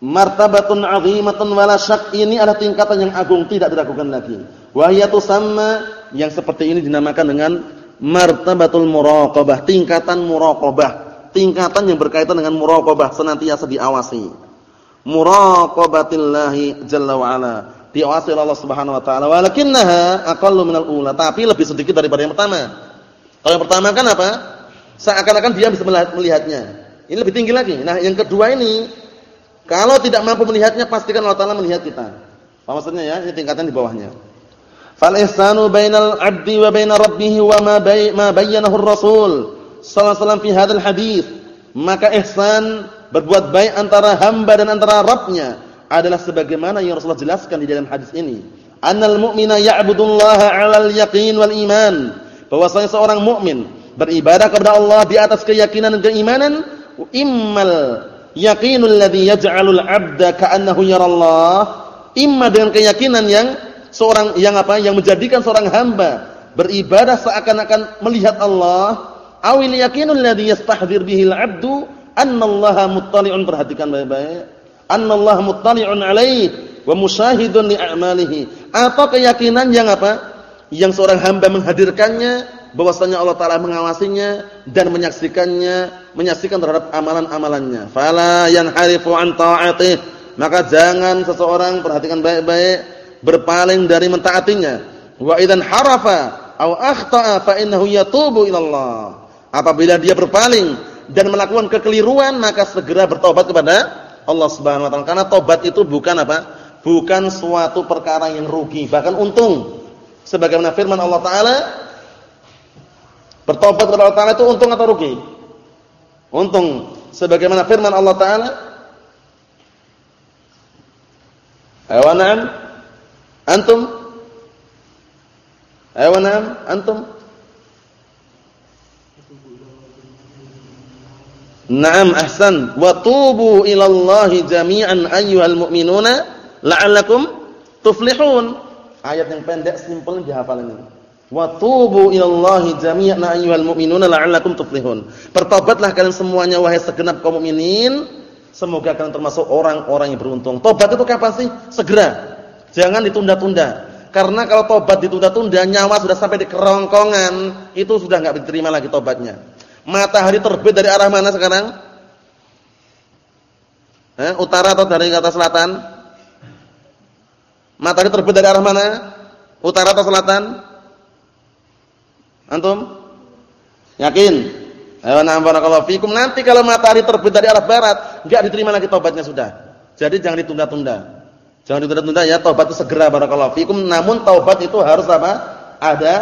martabatun 'azimatun wala syak ini adalah tingkatan yang agung tidak diragukan lagi. Wa hiya tusamma yang seperti ini dinamakan dengan martabatul muraqabah, tingkatan muraqabah. Tingkatan yang berkaitan dengan muraqabah senantiasa diawasi. Muraqabatillahi jalla wa ala. Diawasi oleh Allah Subhanahu wa taala. Walakinnaha aqallu minal ula, tapi lebih sedikit daripada yang pertama. Kalau yang pertama kan apa? Seakan-akan dia bisa melihatnya. Ini lebih tinggi lagi. Nah, yang kedua ini kalau tidak mampu melihatnya pastikan Allah Taala melihat kita. Apa maksudnya ya? Ini tingkatan di bawahnya. Fal ihsanu bainal 'abdi wa baina rabbih wa ma bay ma bayyanahu ar-rasul sallallahu alaihi fi hadzal hadis. Maka ihsan berbuat baik antara hamba dan antara Rabbnya adalah sebagaimana yang Rasulullah jelaskan di dalam hadis ini. Annal mu'mina ya'budullaha 'alal yaqin wal iman bahwasanya seorang mukmin beribadah kepada Allah di atas keyakinan dan keimanan immal yaqinul ladzi yaj'alul 'abda ka'annahu yarallah imma dengan keyakinan yang seorang yang apa yang menjadikan seorang hamba beribadah seakan-akan melihat Allah awil yaqinul ladzi yastahdzir bihil 'abdu annallaha muttali'un perhatikan baik-baik annallaha muttali'un 'alaihi wa musyahidun li a'malihi. Keyakinan yang apa yang seorang hamba menghadirkannya bahwasanya Allah taala mengawasinya dan menyaksikannya, menyaksikan terhadap amalan-amalannya. Fala yanharifu an ta'atih. Maka jangan seseorang perhatikan baik-baik berpaling dari mentaatinya. Wa idzan harafa aw akhta'a fa innahu yatubu ila Allah. Apabila dia berpaling dan melakukan kekeliruan maka segera bertobat kepada Allah Subhanahu wa taala. Karena tobat itu bukan apa? Bukan suatu perkara yang rugi, bahkan untung sebagaimana firman Allah taala bertobat kepada Allah taala itu untung atau rugi? Untung. Sebagaimana firman Allah taala Awanam antum Awanam antum Naam ahsan wa tubu ila Allah jami'an ayyuhal mu'minuna la'allakum tuflihun Ayat yang pendek simpel dihafal ini. Wa tubu ilallahi jami'an ayyuhal mu'minuna la'allakum tuflihun. Bertobatlah kalian semuanya wahai segenap kaum mukminin, semoga kalian termasuk orang-orang yang beruntung. Tobat itu kapan sih? Segera. Jangan ditunda-tunda. Karena kalau tobat ditunda-tunda, nyawa sudah sampai di kerongkongan, itu sudah enggak diterima lagi tobatnya. Matahari terbit dari arah mana sekarang? Eh, utara atau dari kata selatan? Matahari terbit dari arah mana? Utara atau selatan? Antum? Yakin? Fikum. Nanti kalau matahari terbit dari arah barat, enggak diterima lagi tobatnya sudah. Jadi jangan ditunda-tunda. Jangan ditunda-tunda ya, tobat itu segera barakallahu fikum. Namun taubat itu harus apa? Ada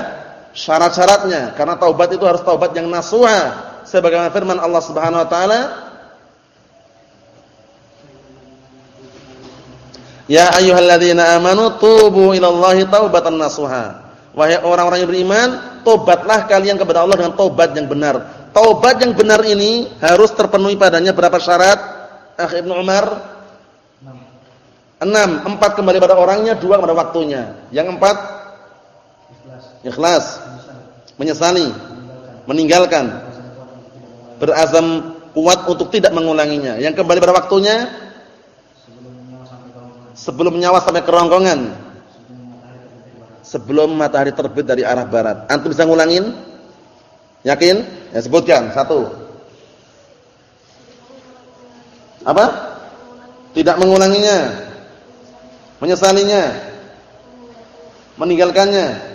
syarat-syaratnya. Karena taubat itu harus taubat yang nasuha. Sebagaimana firman Allah Subhanahu wa taala, Ya ayyuhalladzina amanu tubu ilallahi taubatan nasuha. Wahai orang-orang yang beriman, tobatlah kalian kepada Allah dengan tobat yang benar. Tobat yang benar ini harus terpenuhi padanya berapa syarat? Akh Ibnu Umar? Enam. Empat kembali pada orangnya, dua pada waktunya. Yang empat? Ikhlas. Menyesali. Meninggalkan. Berazam kuat untuk tidak mengulanginya. Yang kembali pada waktunya? Sebelum nyawa sampai kerongkongan sebelum matahari terbit dari arah barat antum bisa ngulangin yakin ya sebutkan satu apa tidak mengulanginya menyesalinya meninggalkannya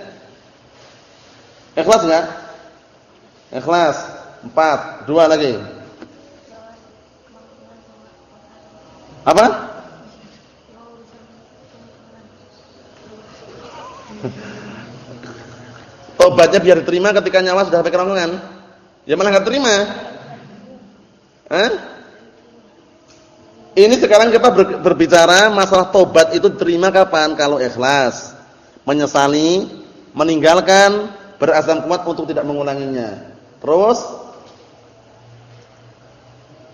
Ikhlas enggak? Ikhlas. Empat. Dua lagi. Apa? Tobatnya biar diterima ketika nyawa sudah sampai kerongkongan. Ya malah enggak terima. Hah? Ini sekarang kita berbicara masalah tobat itu diterima kapan? Kalau ikhlas, menyesali, meninggalkan, berazam kuat untuk tidak mengulanginya. Terus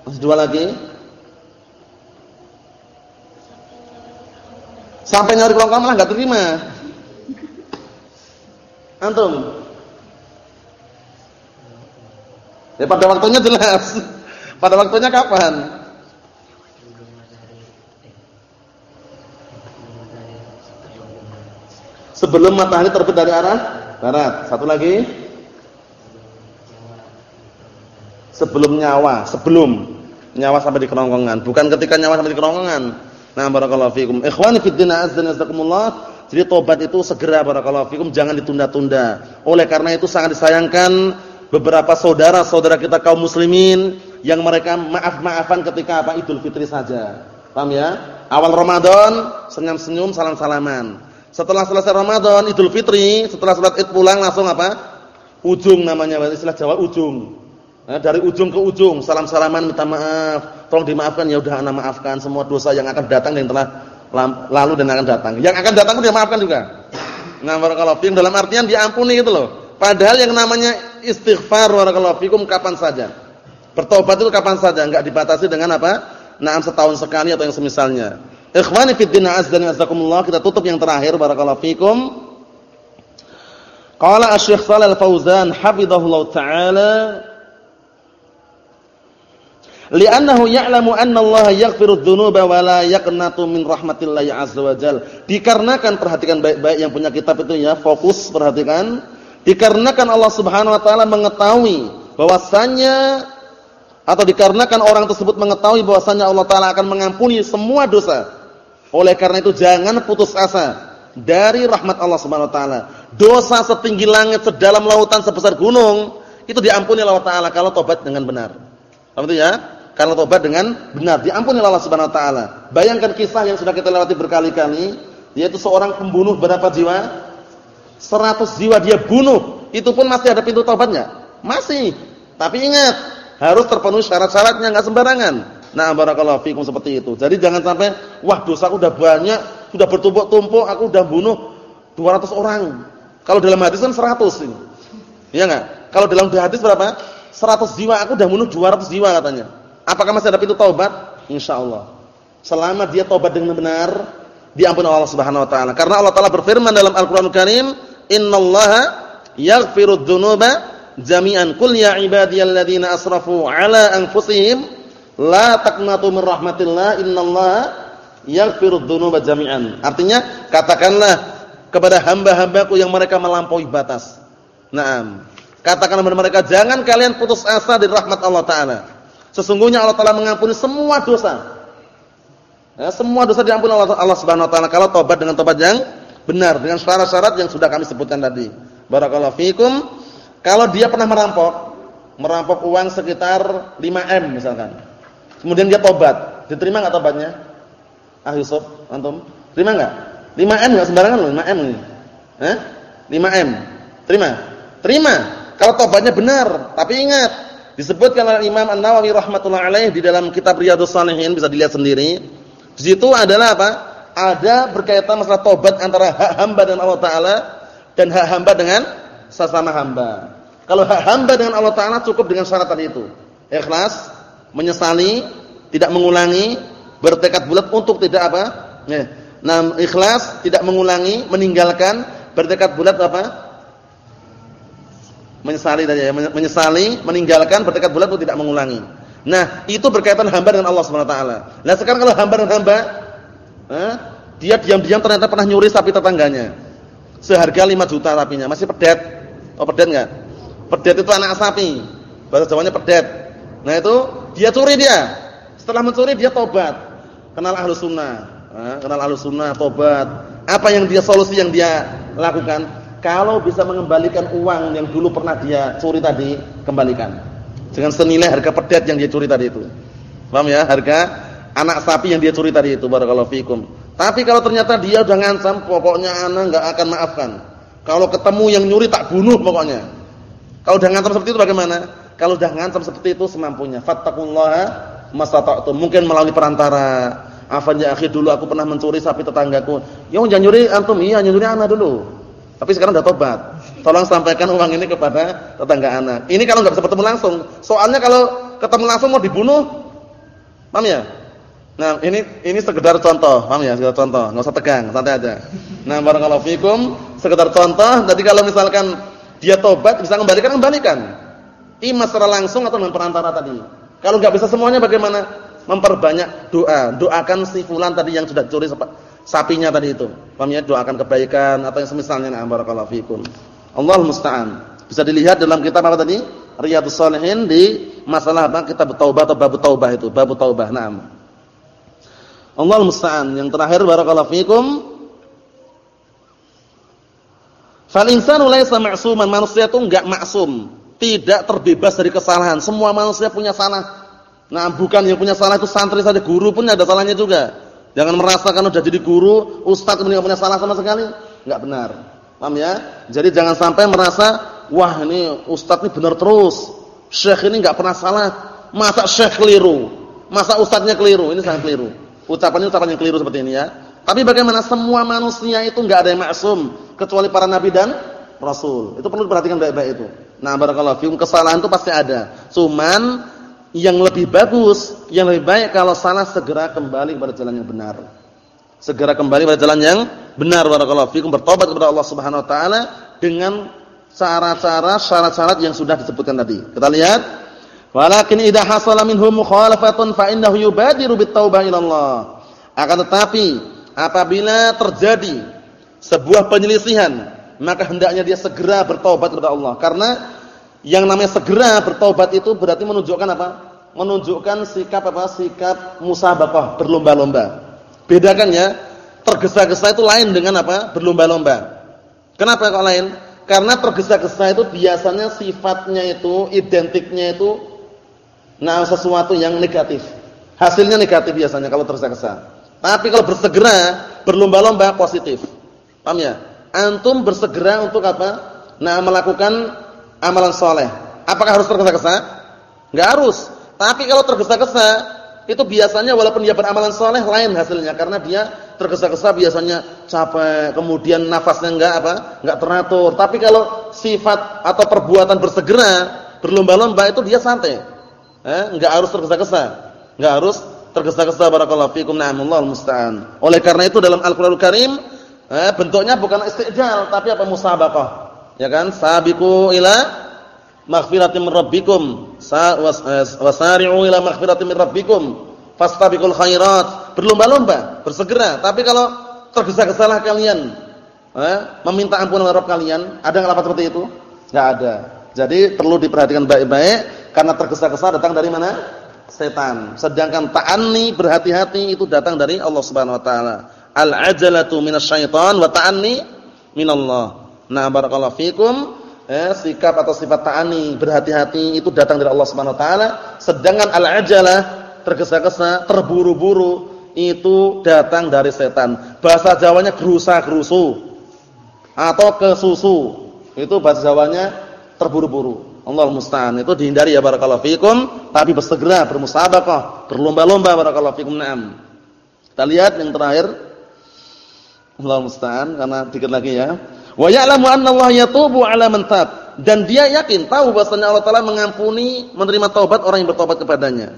Masih dua lagi. Sampai nyari kerongkongan malah enggak terima. Antum? Ya pada waktunya jelas. Pada waktunya kapan? Sebelum matahari terbit dari arah barat. Satu lagi. Sebelum nyawa, sebelum nyawa sampai di kerongkongan, bukan ketika nyawa sampai di kerongkongan. Nah, barakallahu fikum. Ikhwani fid din azza wa Jadi tobat itu segera barakallahu fikum, jangan ditunda-tunda. Oleh karena itu sangat disayangkan beberapa saudara-saudara kita kaum muslimin yang mereka maaf-maafan ketika apa Idul Fitri saja. Paham ya? Awal Ramadan senyum-senyum, salam-salaman. Setelah selesai Ramadan, Idul Fitri, setelah salat Id pulang langsung apa? Ujung namanya, istilah Jawa ujung. Nah, dari ujung ke ujung, salam-salaman minta maaf, tolong dimaafkan ya udah ana maafkan semua dosa yang akan datang yang telah lalu dan akan datang. Yang akan datang pun dia maafkan juga. Nah, barakallahu fiikum dalam artian diampuni gitu loh. Padahal yang namanya istighfar barakallahu fiikum kapan saja. Bertobat itu kapan saja, enggak dibatasi dengan apa? Naam setahun sekali atau yang semisalnya. Ikhwani fid din azza wa kita tutup yang terakhir barakallahu fikum. Qala Asy-Syaikh Shalal Fauzan hafizahullah taala Li'annahu ya'lamu anna Allah yaghfiru dzunuba wa la yaqnatu min rahmatillahi azza wa jalla. Dikarenakan perhatikan baik-baik yang punya kitab itu ya, fokus perhatikan. Dikarenakan Allah Subhanahu wa taala mengetahui bahwasanya atau dikarenakan orang tersebut mengetahui bahwasanya Allah taala akan mengampuni semua dosa. Oleh karena itu jangan putus asa dari rahmat Allah Subhanahu wa taala. Dosa setinggi langit, sedalam lautan, sebesar gunung, itu diampuni Allah taala kalau tobat dengan benar. Paham ya? Kalau tobat dengan benar diampuni Allah Subhanahu wa taala. Bayangkan kisah yang sudah kita lewati berkali-kali, yaitu seorang pembunuh berapa jiwa? 100 jiwa dia bunuh. Itu pun masih ada pintu tobatnya. Masih. Tapi ingat, harus terpenuhi syarat-syaratnya enggak sembarangan. Nah, barakallahu fikum seperti itu. Jadi jangan sampai wah dosaku udah banyak, sudah bertumpuk-tumpuk, aku udah bunuh 200 orang. Kalau dalam hadis kan 100 ini. Iya enggak? Kalau dalam hadis berapa? 100 jiwa, aku udah bunuh 200 jiwa katanya. Apakah masih ada pintu taubat? Insyaallah. Selama dia taubat dengan benar, diampuni Allah Subhanahu wa taala. Karena Allah taala berfirman dalam Al-Qur'an Karim, "Innallaha yaghfirudz dzunuba jami'an kul ya ibadiyalladzina asrafu ala anfusihim la taqnatu min rahmatillah innallaha yaghfirudz dzunuba jami'an. Artinya katakanlah kepada hamba-hambaku yang mereka melampaui batas. Naam. Katakanlah kepada mereka jangan kalian putus asa dari rahmat Allah taala. Sesungguhnya Allah taala mengampuni semua dosa. Ya, semua dosa diampuni Allah, Allah Subhanahu wa taala kalau tobat dengan tobat yang benar dengan syarat-syarat yang sudah kami sebutkan tadi. Barakallahu fikum. Kalau dia pernah merampok, merampok uang sekitar 5M misalkan. Kemudian dia tobat, diterima enggak tobatnya? Ah Yusuf, antum, terima enggak? 5M enggak sembarangan loh, 5M ini. Hah? 5M. Terima? Terima. Kalau tobatnya benar, tapi ingat, disebutkan oleh Imam An-Nawawi rahmatullah alaih di dalam kitab Riyadhus Shalihin bisa dilihat sendiri. Di situ adalah apa? Ada berkaitan masalah tobat antara hak hamba dan Allah taala dan hak hamba dengan sesama hamba. Kalau hak hamba dengan Allah Taala cukup dengan syarat tadi itu. Ikhlas, menyesali, tidak mengulangi, bertekad bulat untuk tidak apa? Nah, ikhlas, tidak mengulangi, meninggalkan, bertekad bulat apa? Menyesali tadi ya, menyesali, meninggalkan, bertekad bulat untuk tidak mengulangi. Nah, itu berkaitan hamba dengan Allah Subhanahu wa taala. Nah, sekarang kalau hamba dengan hamba, eh, dia diam-diam ternyata pernah nyuri sapi tetangganya. Seharga 5 juta sapinya, masih pedet. Oh, pedet enggak? Pedet itu anak sapi. Bahasa Jawanya pedet. Nah itu dia curi dia. Setelah mencuri dia tobat. Kenal ahlu sunnah. Nah, kenal ahlu sunnah, tobat. Apa yang dia solusi yang dia lakukan? Kalau bisa mengembalikan uang yang dulu pernah dia curi tadi, kembalikan. Dengan senilai harga pedet yang dia curi tadi itu. Paham ya? Harga anak sapi yang dia curi tadi itu barakallahu fikum. Tapi kalau ternyata dia udah ngancam, pokoknya anak enggak akan maafkan. Kalau ketemu yang nyuri tak bunuh pokoknya. Kalau udah ngancam seperti itu bagaimana? Kalau udah ngancam seperti itu semampunya. Fattaqullaha mastata'tum. Mungkin melalui perantara. Afan ya akhi dulu aku pernah mencuri sapi tetanggaku. Ya jangan nyuri antum, iya nyuri anak dulu. Tapi sekarang udah tobat. Tolong sampaikan uang ini kepada tetangga anak. Ini kalau nggak bisa bertemu langsung. Soalnya kalau ketemu langsung mau dibunuh, paham ya? Nah, ini ini sekedar contoh, paham ya? Sekedar contoh, nggak usah tegang, santai aja. Nah, barakallahu fikum, sekedar contoh. Jadi kalau misalkan dia tobat bisa kembalikan, kembalikan. Ima secara langsung atau dengan perantara tadi. Kalau nggak bisa semuanya bagaimana? Memperbanyak doa. Doakan si fulan tadi yang sudah curi sapinya tadi itu. Paham ya? Doakan kebaikan atau yang semisalnya nah barakallahu fikum. Allah musta'an. Bisa dilihat dalam kitab apa tadi? Riyadhus Shalihin di masalah apa? Kitab Taubah atau bab Taubah itu, bab Taubah. Naam. Allah musta'an. Yang terakhir barakallahu fikum. Fal insanu laisa ma'suman. Manusia itu enggak maksum, tidak terbebas dari kesalahan. Semua manusia punya salah. Nah, bukan yang punya salah itu santri saja, guru pun ada salahnya juga. Jangan merasakan udah jadi guru, ustaz kemudian punya salah sama sekali. Enggak benar. Paham ya? Jadi jangan sampai merasa, wah ini ustaz ini benar terus. Syekh ini enggak pernah salah. Masa syekh keliru? Masa ustaznya keliru? Ini sangat keliru. Ucapan ini ucapan yang keliru seperti ini ya. Tapi bagaimana semua manusia itu enggak ada yang maksum kecuali para nabi dan rasul. Itu perlu diperhatikan baik-baik itu. Nah, barakallahu fikum kesalahan itu pasti ada. Cuman yang lebih bagus, yang lebih baik kalau salah segera kembali kepada jalan yang benar. Segera kembali pada jalan yang benar barakallahu fikum bertobat kepada Allah Subhanahu wa taala dengan cara-cara syarat-syarat yang sudah disebutkan tadi. Kita lihat walakin idza hasala minhum mukhalafatun fa innahu yubadiru bitaubah ila Allah. Akan tetapi apabila terjadi sebuah penyelisihan, maka hendaknya dia segera bertobat kepada Allah karena yang namanya segera bertobat itu berarti menunjukkan apa? Menunjukkan sikap apa? Sikap musabaqah, berlomba-lomba. Bedakan ya, tergesa-gesa itu lain dengan apa? Berlomba-lomba. Kenapa kok lain? Karena tergesa-gesa itu biasanya sifatnya itu, identiknya itu nah sesuatu yang negatif. Hasilnya negatif biasanya kalau tergesa-gesa. Tapi kalau bersegera, berlomba-lomba positif. Paham ya? Antum bersegera untuk apa? Nah, melakukan amalan soleh. Apakah harus tergesa-gesa? Enggak harus. Tapi kalau tergesa-gesa, itu biasanya walaupun dia beramalan soleh lain hasilnya karena dia tergesa-gesa biasanya capek, kemudian nafasnya enggak apa? Enggak teratur. Tapi kalau sifat atau perbuatan bersegera, berlomba-lomba itu dia santai. Eh, enggak harus tergesa-gesa. Enggak harus tergesa-gesa barakallahu fikum na'amullah musta'an. Oleh karena itu dalam Al-Qur'anul Karim eh, bentuknya bukan istijal tapi apa musabaqah ya kan? Sabiqu ila maghfiratin min rabbikum. Wasari'u ila maghfiratin min rabbikum. Fastabiqul khairat. Berlomba-lomba bersegera. Tapi kalau tergesa-gesalah kalian eh, meminta ampunan Rabb kalian ada enggak seperti itu? Enggak ada. Jadi perlu diperhatikan baik-baik karena tergesa-gesa datang dari mana? Setan. Sedangkan ta'anni berhati-hati itu datang dari Allah Subhanahu wa taala. Al-ajalatu minasyaiton wa ta'anni minallah Nah, barakallahu fikum, eh, sikap atau sifat ta'ani, berhati-hati itu datang dari Allah Subhanahu wa taala, sedangkan al-ajalah, tergesa-gesa, terburu-buru itu datang dari setan. Bahasa Jawanya gerusa-gerusu atau kesusu. Itu bahasa Jawanya terburu-buru. Allah musta'an. Itu dihindari ya barakallahu fikum, tapi bersegera, bermusabaqah, berlomba-lomba barakallahu fikum. Naam. Kita lihat yang terakhir. Allah musta'an karena dikit lagi ya. Wa ya'lamu anna Allah yatubu 'ala man tab. Dan dia yakin tahu bahwasanya Allah taala mengampuni, menerima taubat orang yang bertobat kepadanya.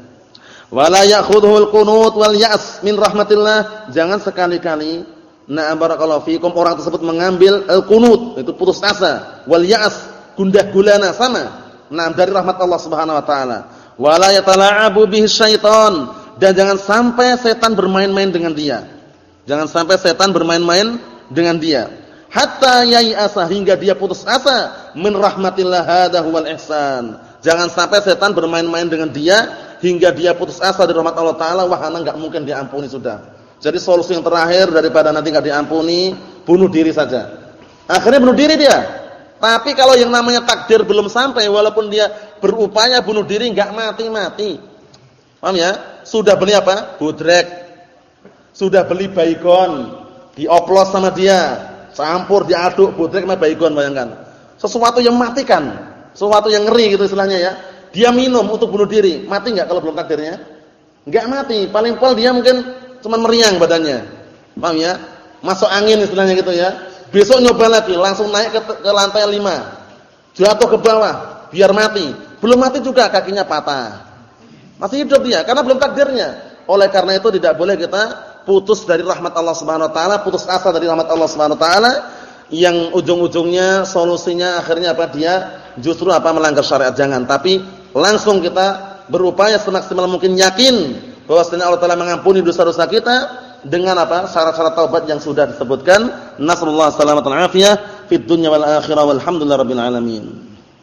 Wala ya'khudhuhul qunut wal ya's min rahmatillah. Jangan sekali-kali na barakallahu fikum orang tersebut mengambil al-qunut, itu putus asa, wal ya's, gundah gulana sama. Nah, dari rahmat Allah Subhanahu wa taala. Wala yatala'abu bihi syaitan dan jangan sampai setan bermain-main dengan dia. Jangan sampai setan bermain-main dengan dia hatta asa hingga dia putus asa min rahmatillah hadza huwal ihsan. Jangan sampai setan bermain-main dengan dia hingga dia putus asa dari rahmat Allah taala wah ana enggak mungkin diampuni sudah. Jadi solusi yang terakhir daripada nanti enggak diampuni, bunuh diri saja. Akhirnya bunuh diri dia. Tapi kalau yang namanya takdir belum sampai walaupun dia berupaya bunuh diri enggak mati-mati. Paham ya? Sudah beli apa? Budrek. Sudah beli baygon, dioplos sama dia, campur diaduk budrek sama baygon bayangkan. Sesuatu yang matikan, sesuatu yang ngeri gitu istilahnya ya. Dia minum untuk bunuh diri, mati enggak kalau belum takdirnya? Enggak mati, paling pol dia mungkin cuma meriang badannya. Paham ya? Masuk angin istilahnya gitu ya. Besok nyoba lagi, langsung naik ke, ke lantai 5. Jatuh ke bawah, biar mati. Belum mati juga kakinya patah. Masih hidup dia karena belum takdirnya. Oleh karena itu tidak boleh kita putus dari rahmat Allah Subhanahu wa taala, putus asa dari rahmat Allah Subhanahu wa taala yang ujung-ujungnya solusinya akhirnya apa dia justru apa melanggar syariat jangan tapi langsung kita berupaya semaksimal mungkin yakin bahwasanya Allah taala mengampuni dosa-dosa kita dengan apa? syarat-syarat taubat yang sudah disebutkan. Nasallahu salamatan afiyah fid dunya wal akhirah walhamdulillahirabbil alamin.